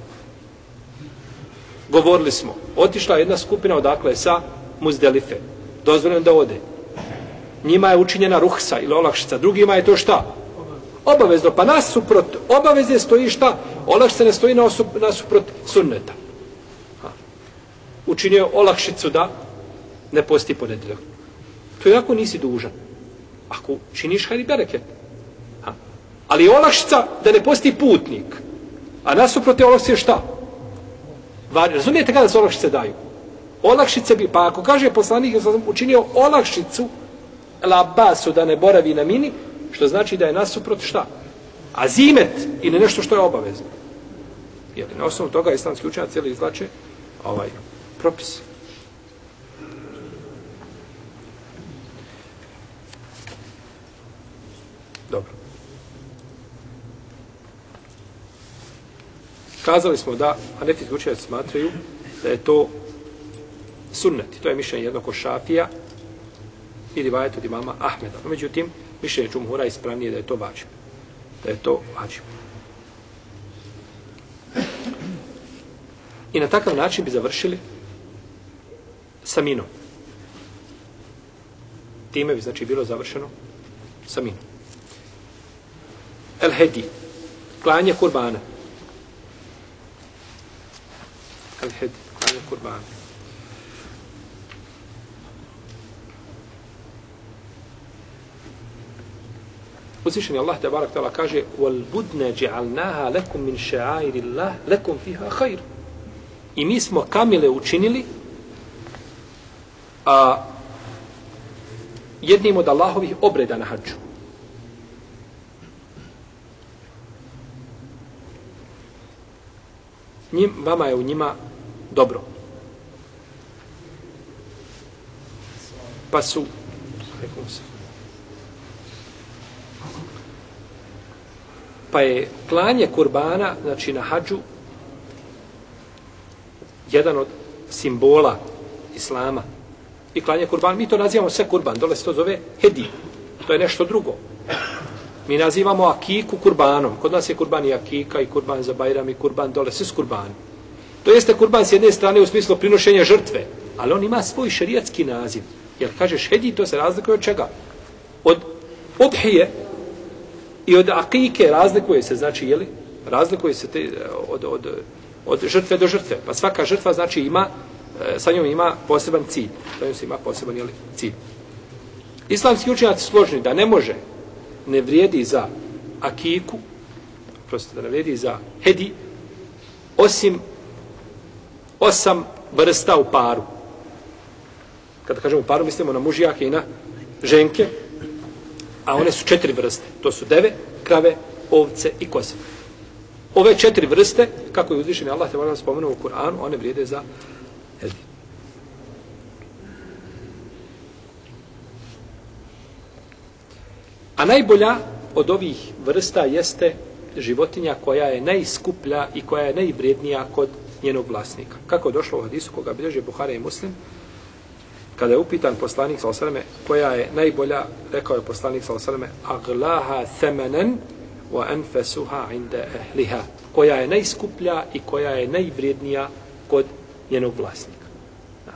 Govorili smo, otišla jedna skupina odakle sa Muzdelife. Dozvoljeno da ode. Njima je učinjena ruhsa ili olakšica. Drugima je to šta? Obavezno. Pa nas suprot obaveze stoji šta? Olakšica ne stoji nasuprot sunneta. Ha. Učinio olakšicu da ne posti ponedeljak. To je ako nisi dužan. Ako činiš hajdi bereket. Ha. Ali olakšica da ne posti putnik. A nasuprot je olakšice šta? Var, razumijete kada se olakšice daju? Olakšice bi, pa ako kaže poslanik, učinio olakšicu la basu da ne boravi na mini, što znači da je nasuprot šta? Azimet ili nešto što je obavezno. Jer na osnovu toga islamski učenjac cijeli izlače ovaj propis. Dobro. Kazali smo da anefijski učenjaci smatraju da je to sunnet. To je mišljenje jednog od šafija i rivajet od imama Ahmeda. No, međutim, mišljenje džumhura ispravnije da je to vađib. Da je to vađib. I na takav način bi završili sa minom. Time bi znači bilo završeno sa minom. El hedi, klanje kurbana. El hedi, klanje kurbana. Uzvišeni Allah te barak tala kaže wal budne dja'alnaha lekum min ša'airi Allah lekum fiha khair. I mi smo kamile učinili a jednim od Allahovih obreda na hađu. Njim, vama je u njima dobro. Pa su, rekom se, pa je klanje kurbana, znači na hađu, jedan od simbola islama. I klanje kurban, mi to nazivamo sve kurban, dole se to zove hedi. To je nešto drugo. Mi nazivamo akiku kurbanom. Kod nas je kurban i akika, i kurban za bajram, i kurban dole, sve s kurban. To jeste kurban s jedne strane u smislu prinošenja žrtve, ali on ima svoj šerijatski naziv. Jer kažeš hedi, to se razlikuje od čega? Od obhije, i od akike razlikuje se, znači, jeli? Razlikuje se te, od, od, od žrtve do žrtve. Pa svaka žrtva, znači, ima, e, sa njom ima poseban cilj. Sa njom se ima poseban, jeli, cilj. Islamski učenjaci složni da ne može, ne vrijedi za akiku, prosto da ne vrijedi za hedi, osim osam vrsta u paru. Kada kažemo paru, mislimo na mužijake i na ženke, a one su četiri vrste. To su deve, krave, ovce i koze. Ove četiri vrste, kako je uzvišen Allah te valjam spomenuo u Kur'anu, one vrijede za hedi. A najbolja od ovih vrsta jeste životinja koja je najskuplja i koja je najvrijednija kod njenog vlasnika. Kako je došlo u hadisu koga bilježe Buhara i Muslim, kada je upitan poslanik sa osrme koja je najbolja, rekao je poslanik sa osrme aglaha themenen wa anfasuha inda ehliha, koja je najskuplja i koja je najvrijednija kod njenog vlasnika. Da.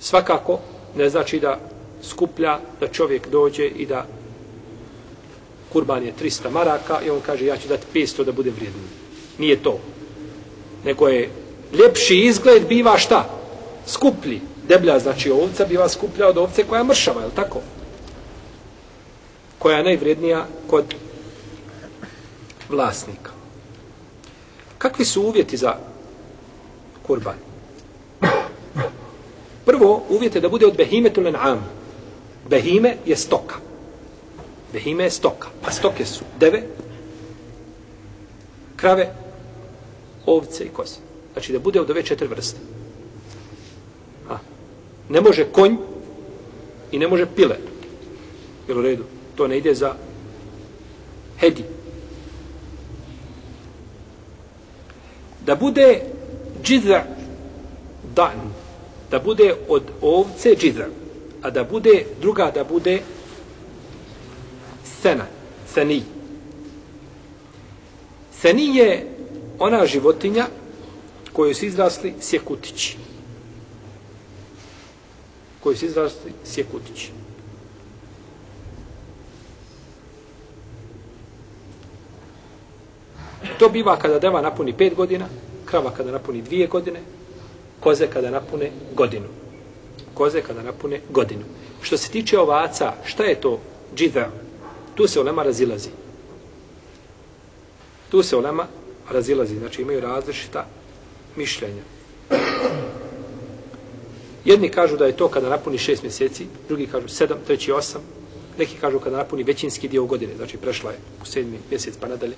Svakako, ne znači da skuplja da čovjek dođe i da kurban je 300 maraka i on kaže ja ću dati 500 da bude vrijedniji. Nije to. Nego je ljepši izgled biva šta? Skuplji. Deblja znači ovca biva skuplja od ovce koja je mršava, je li tako? Koja je najvrednija kod vlasnika. Kakvi su uvjeti za kurban? Prvo, uvjet je da bude od behimetu am. Behime je stoka. Behime je stoka. A stoke su deve, krave, ovce i koze. Znači da bude od ove četiri vrste. Ne može konj i ne može pile. Jel u redu? To ne ide za hedi. Da bude džidra dan. Da bude od ovce džidra. A da bude druga da bude sena. Seni. Seni je ona životinja koju su izrasli sjekutići koji su izrasli sjekutići. To biva kada deva napuni pet godina, krava kada napuni dvije godine, koze kada napune godinu. Koze kada napune godinu. Što se tiče ovaca, šta je to džidha? Tu se olema razilazi. Tu se olema razilazi, znači imaju različita mišljenja. Jedni kažu da je to kada napuni šest mjeseci, drugi kažu sedam, treći osam, Neki kažu kada napuni većinski dio godine, znači prešla je u sedmi mjesec pa nadalje.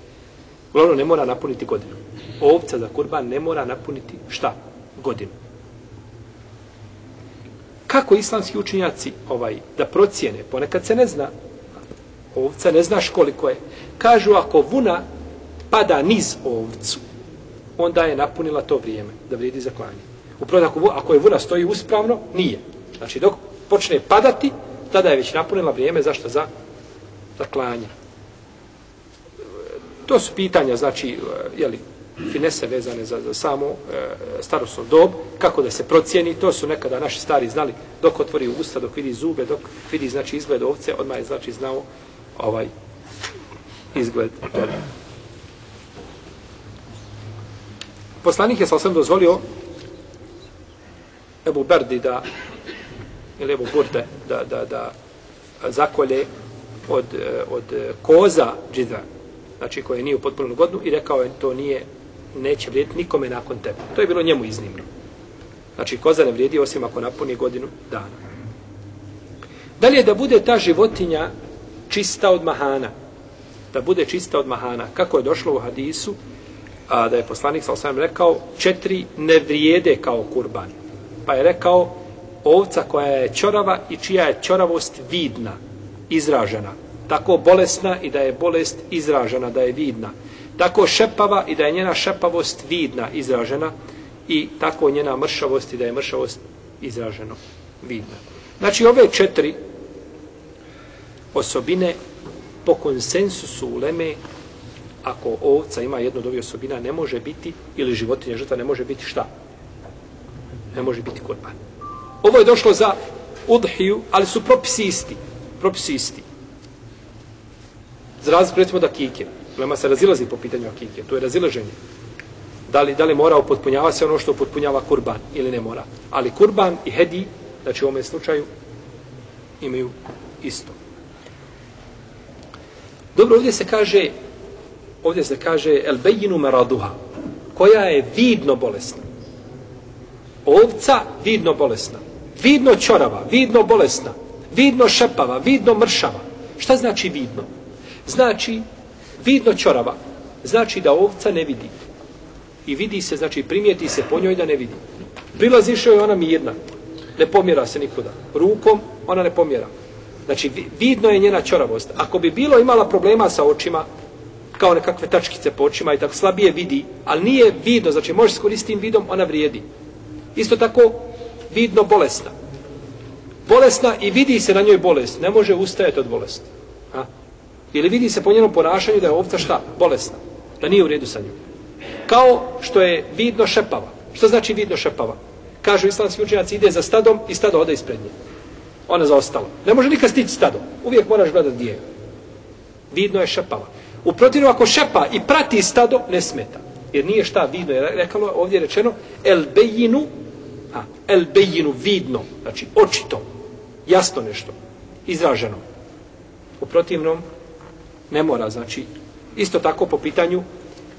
Uglavnom ne mora napuniti godinu. Ovca za kurban ne mora napuniti šta? Godinu. Kako islamski učinjaci ovaj da procijene, ponekad se ne zna, ovca ne znaš koliko je. Kažu ako vuna pada niz ovcu, onda je napunila to vrijeme da vrijedi za klanje. Upravo ako, ako je vuna stoji uspravno, nije. Znači dok počne padati, tada je već napunila vrijeme zašto za za klanje. To su pitanja, znači, e, jeli, finese vezane za, za samo e, starostnu dob, kako da se procijeni, to su nekada naši stari znali, dok otvori usta, dok vidi zube, dok vidi, znači, izgled ovce, odmah je, znači, znao ovaj izgled. Poslanik je sasvim dozvolio Ebu Berdi da ili Ebu Burde da, da, da zakolje od, e, od koza džidra, znači koje nije u potpuno godinu i rekao je to nije neće vrijediti nikome nakon tebe. To je bilo njemu iznimno. Znači koza ne vrijedi osim ako napuni godinu dana. Dalje da bude ta životinja čista od mahana. Da bude čista od mahana. Kako je došlo u hadisu, a, da je poslanik sa osam rekao, četiri ne vrijede kao kurban. Pa je rekao, ovca koja je čorava i čija je čoravost vidna, izražena. Tako bolesna i da je bolest izražena, da je vidna. Tako šepava i da je njena šepavost vidna, izražena. I tako njena mršavost i da je mršavost izraženo, vidna. Znači ove četiri osobine po konsensusu uleme ako ovca ima jednu od ovih osobina ne može biti ili životinja žrtva ne može biti šta? Ne može biti kurban. Ovo je došlo za udhiju, ali su propisi isti. Propisi isti. Za razliku recimo da kike. Lema se razilazi po pitanju akike. To je razilaženje. Da li, da li mora upotpunjavati se ono što upotpunjava kurban ili ne mora. Ali kurban i hedi, znači u ovom slučaju, imaju isto. Dobro, ovdje se kaže, ovdje se kaže el bejinu meraduha, koja je vidno bolesna. Ovca vidno bolesna. Vidno čorava, vidno bolesna. Vidno šepava, vidno mršava. Šta znači vidno? Znači, vidno čorava. Znači da ovca ne vidi. I vidi se, znači primijeti se po njoj da ne vidi. Prilaziš joj ona mirna. Ne pomjera se nikuda. Rukom ona ne pomjera. Znači, vidno je njena čoravost. Ako bi bilo imala problema sa očima, kao nekakve tačkice po očima i tako slabije vidi, ali nije vidno, znači može s koristim vidom, ona vrijedi. Isto tako, vidno bolesna. Bolesna i vidi se na njoj bolest. Ne može ustajati od bolesti. A? Ili vidi se po njenom ponašanju da je ovca šta? Bolesna. Da nije u redu sa njom. Kao što je vidno šepava. Što znači vidno šepava? Kažu islamski učenjaci ide za stadom i stado ode ispred nje. Ona zaostala. Ne može nikad stići stado. Uvijek moraš gledati gdje je. Vidno je šepava. U protivnom, ako šepa i prati stado, ne smeta. Jer nije šta vidno. Je rekalo, ovdje je rečeno, el bejinu, a, el bejinu, vidno. Znači, očito. Jasno nešto. Izraženo. U protivnom, ne mora. Znači, isto tako po pitanju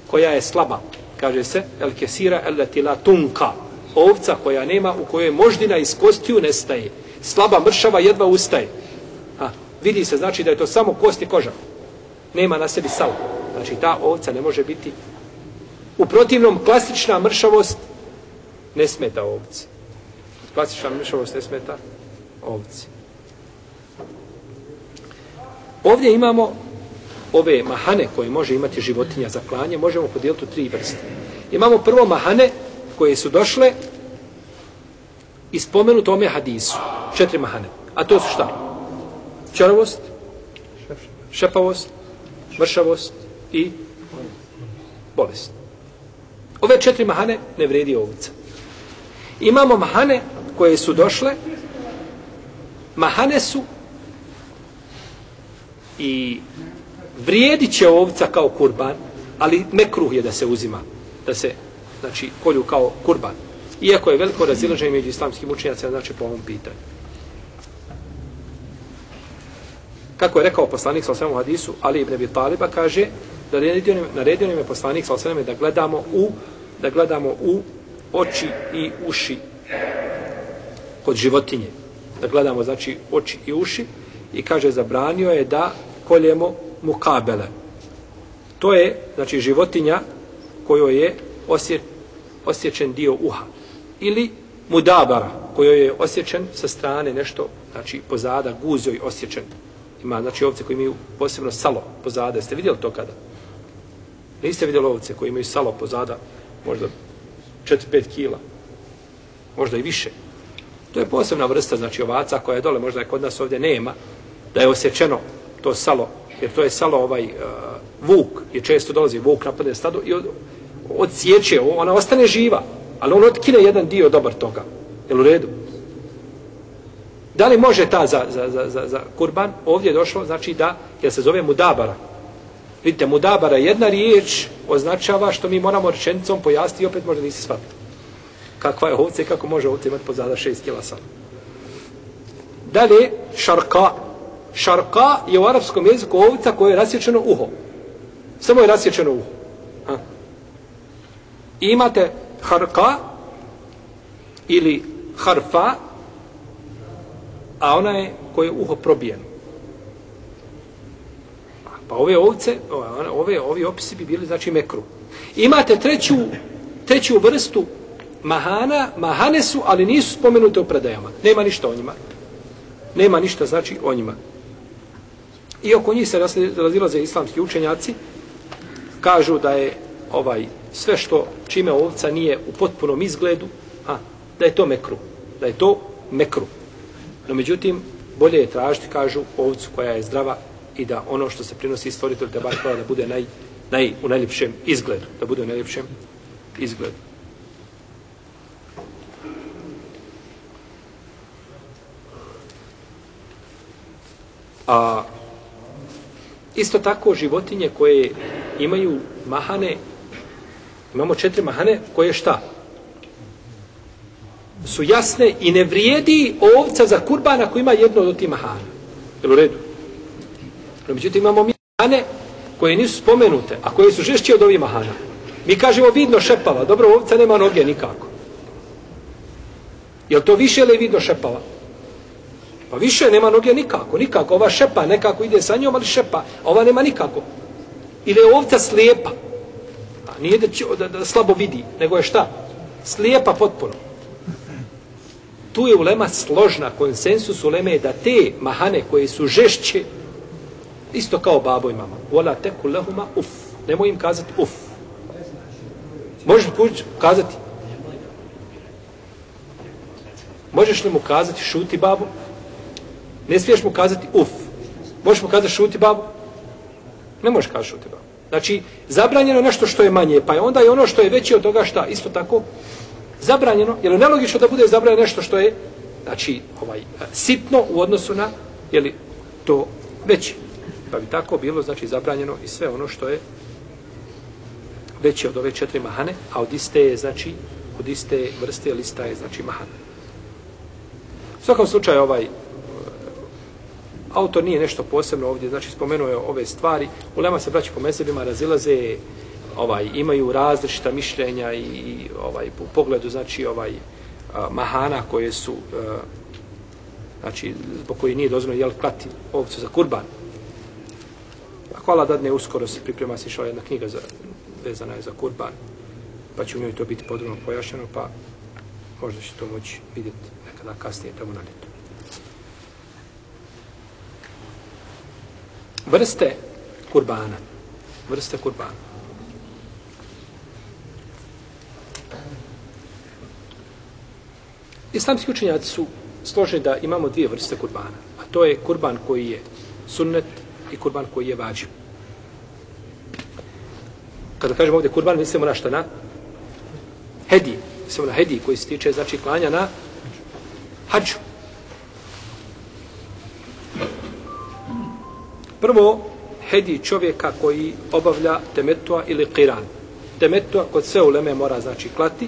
koja je slaba. Kaže se, el kesira el letila tunka. Ovca koja nema, u kojoj moždina iz kostiju nestaje. Slaba mršava jedva ustaje. A, vidi se, znači da je to samo kost i koža. Nema na sebi sal. Znači, ta ovca ne može biti U protivnom, klasična mršavost ne smeta ovci. Klasična mršavost ne smeta ovci. Ovdje imamo ove mahane koje može imati životinja za klanje, možemo podijeliti u tri vrste. Imamo prvo mahane koje su došle i spomenuto ome hadisu. Četiri mahane. A to su šta? Čaravost, šepavost, mršavost i bolest. Ove četiri mahane ne vredi ovca. Imamo mahane koje su došle, mahane su i vrijedit će ovca kao kurban, ali mekruh je da se uzima, da se, znači, kolju kao kurban. Iako je veliko razilaženje među islamskim učenjacima, znači, po ovom pitanju. Kako je rekao poslanik sa osvijem u hadisu, Ali ibn Abi Taliba kaže, da naredio nam, je poslanik sa osvijem da gledamo u da gledamo u oči i uši kod životinje. Da gledamo, znači, oči i uši i kaže zabranio je da koljemo mukabele. To je, znači, životinja kojoj je osje, osjećen dio uha. Ili mudabara, kojoj je osjećen sa strane nešto, znači, pozada, guzoj osjećen. Ima, znači, ovce koji imaju posebno salo pozada. Jeste vidjeli to kada? Niste vidjeli ovce koji imaju salo pozada, možda 4-5 kila, možda i više. To je posebna vrsta, znači, ovaca koja je dole, možda je kod nas ovdje nema, da je osjećeno to salo, jer to je salo ovaj uh, vuk, je često dolazi vuk napadne stado i od, odsjeće, ona ostane živa, ali on otkine jedan dio dobar toga. Je u redu? Da li može ta za, za, za, za, za kurban? Ovdje je došlo, znači da, jer se zove mudabara. Vidite, mudabara, jedna riječ označava što mi moramo rečenicom pojasniti i opet možda nisi shvatili. Kakva je ovce i kako može ovce imati pozada šest kila sam. Dalje, šarka. Šarka je u arapskom jeziku ovca koja je rasječeno uho. Samo je rasječeno uho. Ha. I imate harka ili harfa, a ona je koje je uho probijeno. Pa ove ovce, ove, ove, ovi opisi bi bili, znači, mekru. Imate treću, treću vrstu mahana, mahane su, ali nisu spomenute u predajama. Nema ništa o njima. Nema ništa, znači, o njima. I oko njih se razilaze islamski učenjaci, kažu da je ovaj sve što čime ovca nije u potpunom izgledu, a, da je to mekru. Da je to mekru. No međutim, bolje je tražiti, kažu, ovcu koja je zdrava i da ono što se prinosi stvoritelj te bar da bude naj, naj, u najljepšem izgledu. Da bude u najljepšem izgledu. A isto tako životinje koje imaju mahane, imamo četiri mahane koje šta? Su jasne i ne vrijedi ovca za kurbana koji ima jedno od tih mahana. Jel u redu? No, međutim, imamo mahane koje nisu spomenute, a koje su žešće od ovih mahana. Mi kažemo vidno šepava, dobro, ovca nema noge nikako. Je to više ili vidno šepava? Pa više nema noge nikako, nikako. Ova šepa nekako ide sa njom, ali šepa. Ova nema nikako. Ili je ovca slijepa. A nije da, da, da slabo vidi, nego je šta? Slijepa potpuno. Tu je ulema složna, konsensus uleme je da te mahane koje su žešće, isto kao babo i mama. Vola teku lehuma uf. Nemoj im kazati uf. Možeš mu kazati? Možeš li mu kazati šuti babu? Ne smiješ mu kazati uf. Možeš mu kazati šuti babu? Ne možeš kazati šuti babu. Znači, zabranjeno nešto što je manje, pa je onda i ono što je veće od toga šta, isto tako, zabranjeno, jer je nelogično da bude zabranjeno nešto što je, znači, ovaj, sitno u odnosu na, jeli, to veće. Pa bi tako bilo, znači, zabranjeno i sve ono što je veće od ove četiri mahane, a od iste je, znači, od iste vrste lista je, znači, mahana. U svakom slučaju, ovaj, autor nije nešto posebno ovdje, znači spomenuo je ove stvari. U Lema se braći po mesebima razilaze, ovaj, imaju različita mišljenja i, i ovaj, u pogledu, znači, ovaj, mahana koje su, znači, zbog koji nije dozvoljeno jel klati ovcu za kurban. A hvala dadne, uskoro se priprema se išla jedna knjiga za, vezana je za kurban, pa će u njoj to biti podrobno pojašnjeno, pa možda će to moći vidjeti nekada kasnije tamo na ljetu. vrste kurbana. Vrste kurbana. Islamski učenjaci su složeni da imamo dvije vrste kurbana. A to je kurban koji je sunnet i kurban koji je vađiv. Kada kažemo ovdje kurban, mislimo na šta? Na hedi. Mislimo na hedi koji se tiče, znači, klanja na hađu. Prvo, hedi čovjeka koji obavlja temetua ili qiran. Temetua kod sve uleme mora znači klati.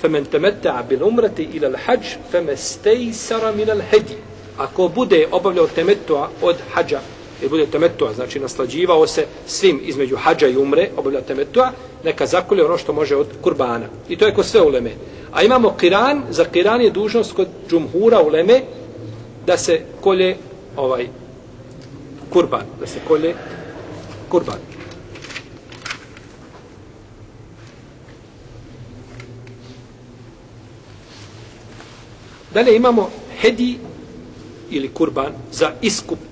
Femen temeta bil umrati ila al hađ, feme stejsara min al hedi. Ako bude obavljao temetua od hađa, jer bude temetua, znači naslađivao se svim između hađa i umre, obavlja temetua, neka zakolje ono što može od kurbana. I to je kod sve uleme. A imamo qiran, za kiran je dužnost kod džumhura uleme da se kolje ovaj kurban, da se kolje kurban. Dalje imamo hedi ili kurban za iskup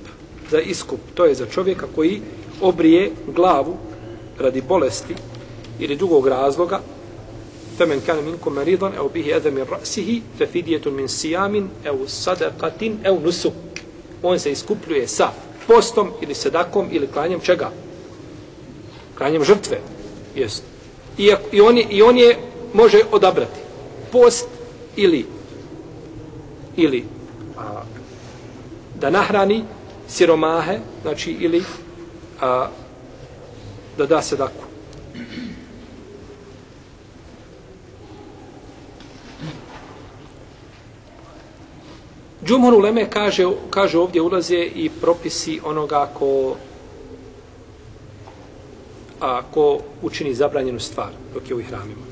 Za iskup. To je za čovjeka koji obrije glavu radi bolesti ili drugog razloga فمن كان منكم مريضا أو به أذى من رأسه ففدية من صيام أو صدقة أو نسك on se iskupljuje sa postom ili sedakom ili klanjem čega? Klanjem žrtve. Jest. I, i, on je, I on je može odabrati post ili ili a, da nahrani siromahe, znači ili a, da da sedaku. Džumhur Uleme kaže, kaže ovdje ulaze i propisi onoga ko a, ko učini zabranjenu stvar dok je u ihramima.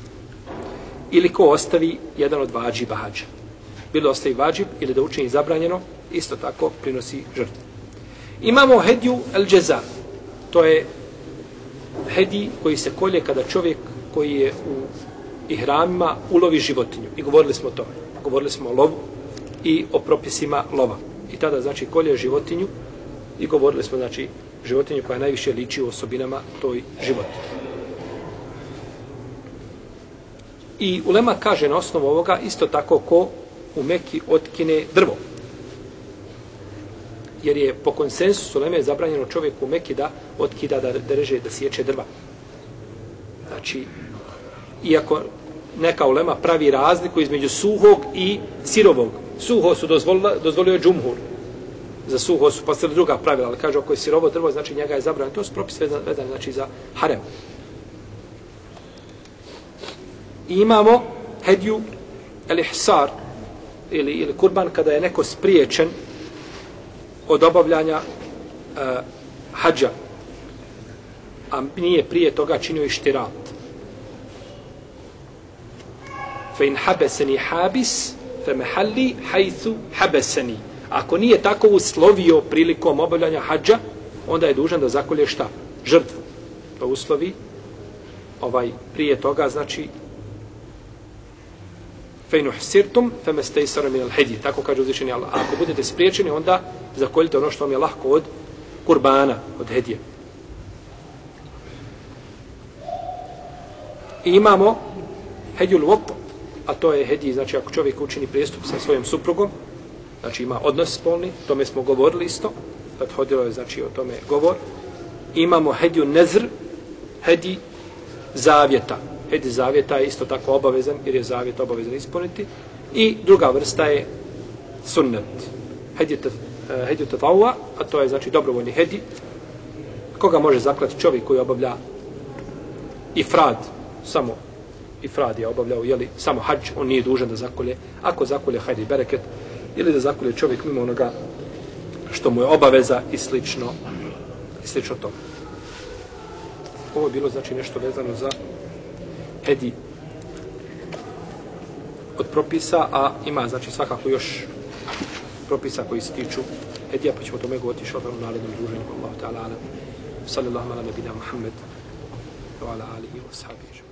Ili ko ostavi jedan od vađi bađa. Bilo ostavi vađib ili da učini zabranjeno, isto tako prinosi žrtvu. Imamo hedju el džeza. To je hedi koji se kolje kada čovjek koji je u ihramima ulovi životinju. I govorili smo o tome. Govorili smo o lovu, i o propisima lova. I tada znači kolje životinju i govorili smo znači životinju koja najviše liči u osobinama toj životinji. I Ulema kaže na osnovu ovoga isto tako ko u Meki otkine drvo. Jer je po konsensusu Uleme zabranjeno čovjeku u Meki da otkida, da, dreže, da sječe drva. Znači, iako neka ulema pravi razliku između suhog i sirovog suho su dozvolila, dozvolio je džumhur. Za suho su postavili druga pravila, ali kaže ako je sirovo drvo, znači njega je zabranjeno. To su propis vezan, vezan znači za harem. I imamo hedju el ihsar ili, ili kurban, kada je neko spriječen od obavljanja e, hađa, a nije prije toga činio i štirat. Fe in habeseni habis, fe mehalli hajthu habeseni. Ako nije tako uslovio prilikom obavljanja hađa, onda je dužan da zakolje šta? Žrtvu. To uslovi ovaj prije toga, znači fe in uhsirtum, fe me ste isarom il hedji. Tako kaže uzvišeni Allah. Ako budete spriječeni, onda zakoljite ono što vam je lahko od kurbana, od hedije. I imamo hedjul vopo, a to je hedji, znači ako čovjek učini prijestup sa svojim suprugom, znači ima odnos spolni, tome smo govorili isto, prethodilo je znači o tome govor. Imamo hedju nezr, hedji zavjeta. Hedji zavjeta je isto tako obavezan, jer je zavjet obavezan ispuniti. I druga vrsta je sunnet. Eh, hedju tatavua, a to je znači dobrovoljni hedji, koga može zaklati čovjek koji obavlja ifrad, samo ifrad je obavljao, jeli, samo hađ, on nije dužan da zakolje. Ako zakolje, hajde bereket, ili da zakolje čovjek mimo onoga što mu je obaveza i slično, i slično to. Ovo je bilo, znači, nešto vezano za hedi od propisa, a ima, znači, svakako još propisa koji se tiču etija, pa ćemo tome govoriti što u narednom druženju. Allahu ta'ala, sallallahu ala nebina Muhammed, wa ala alihi wa sahbihi.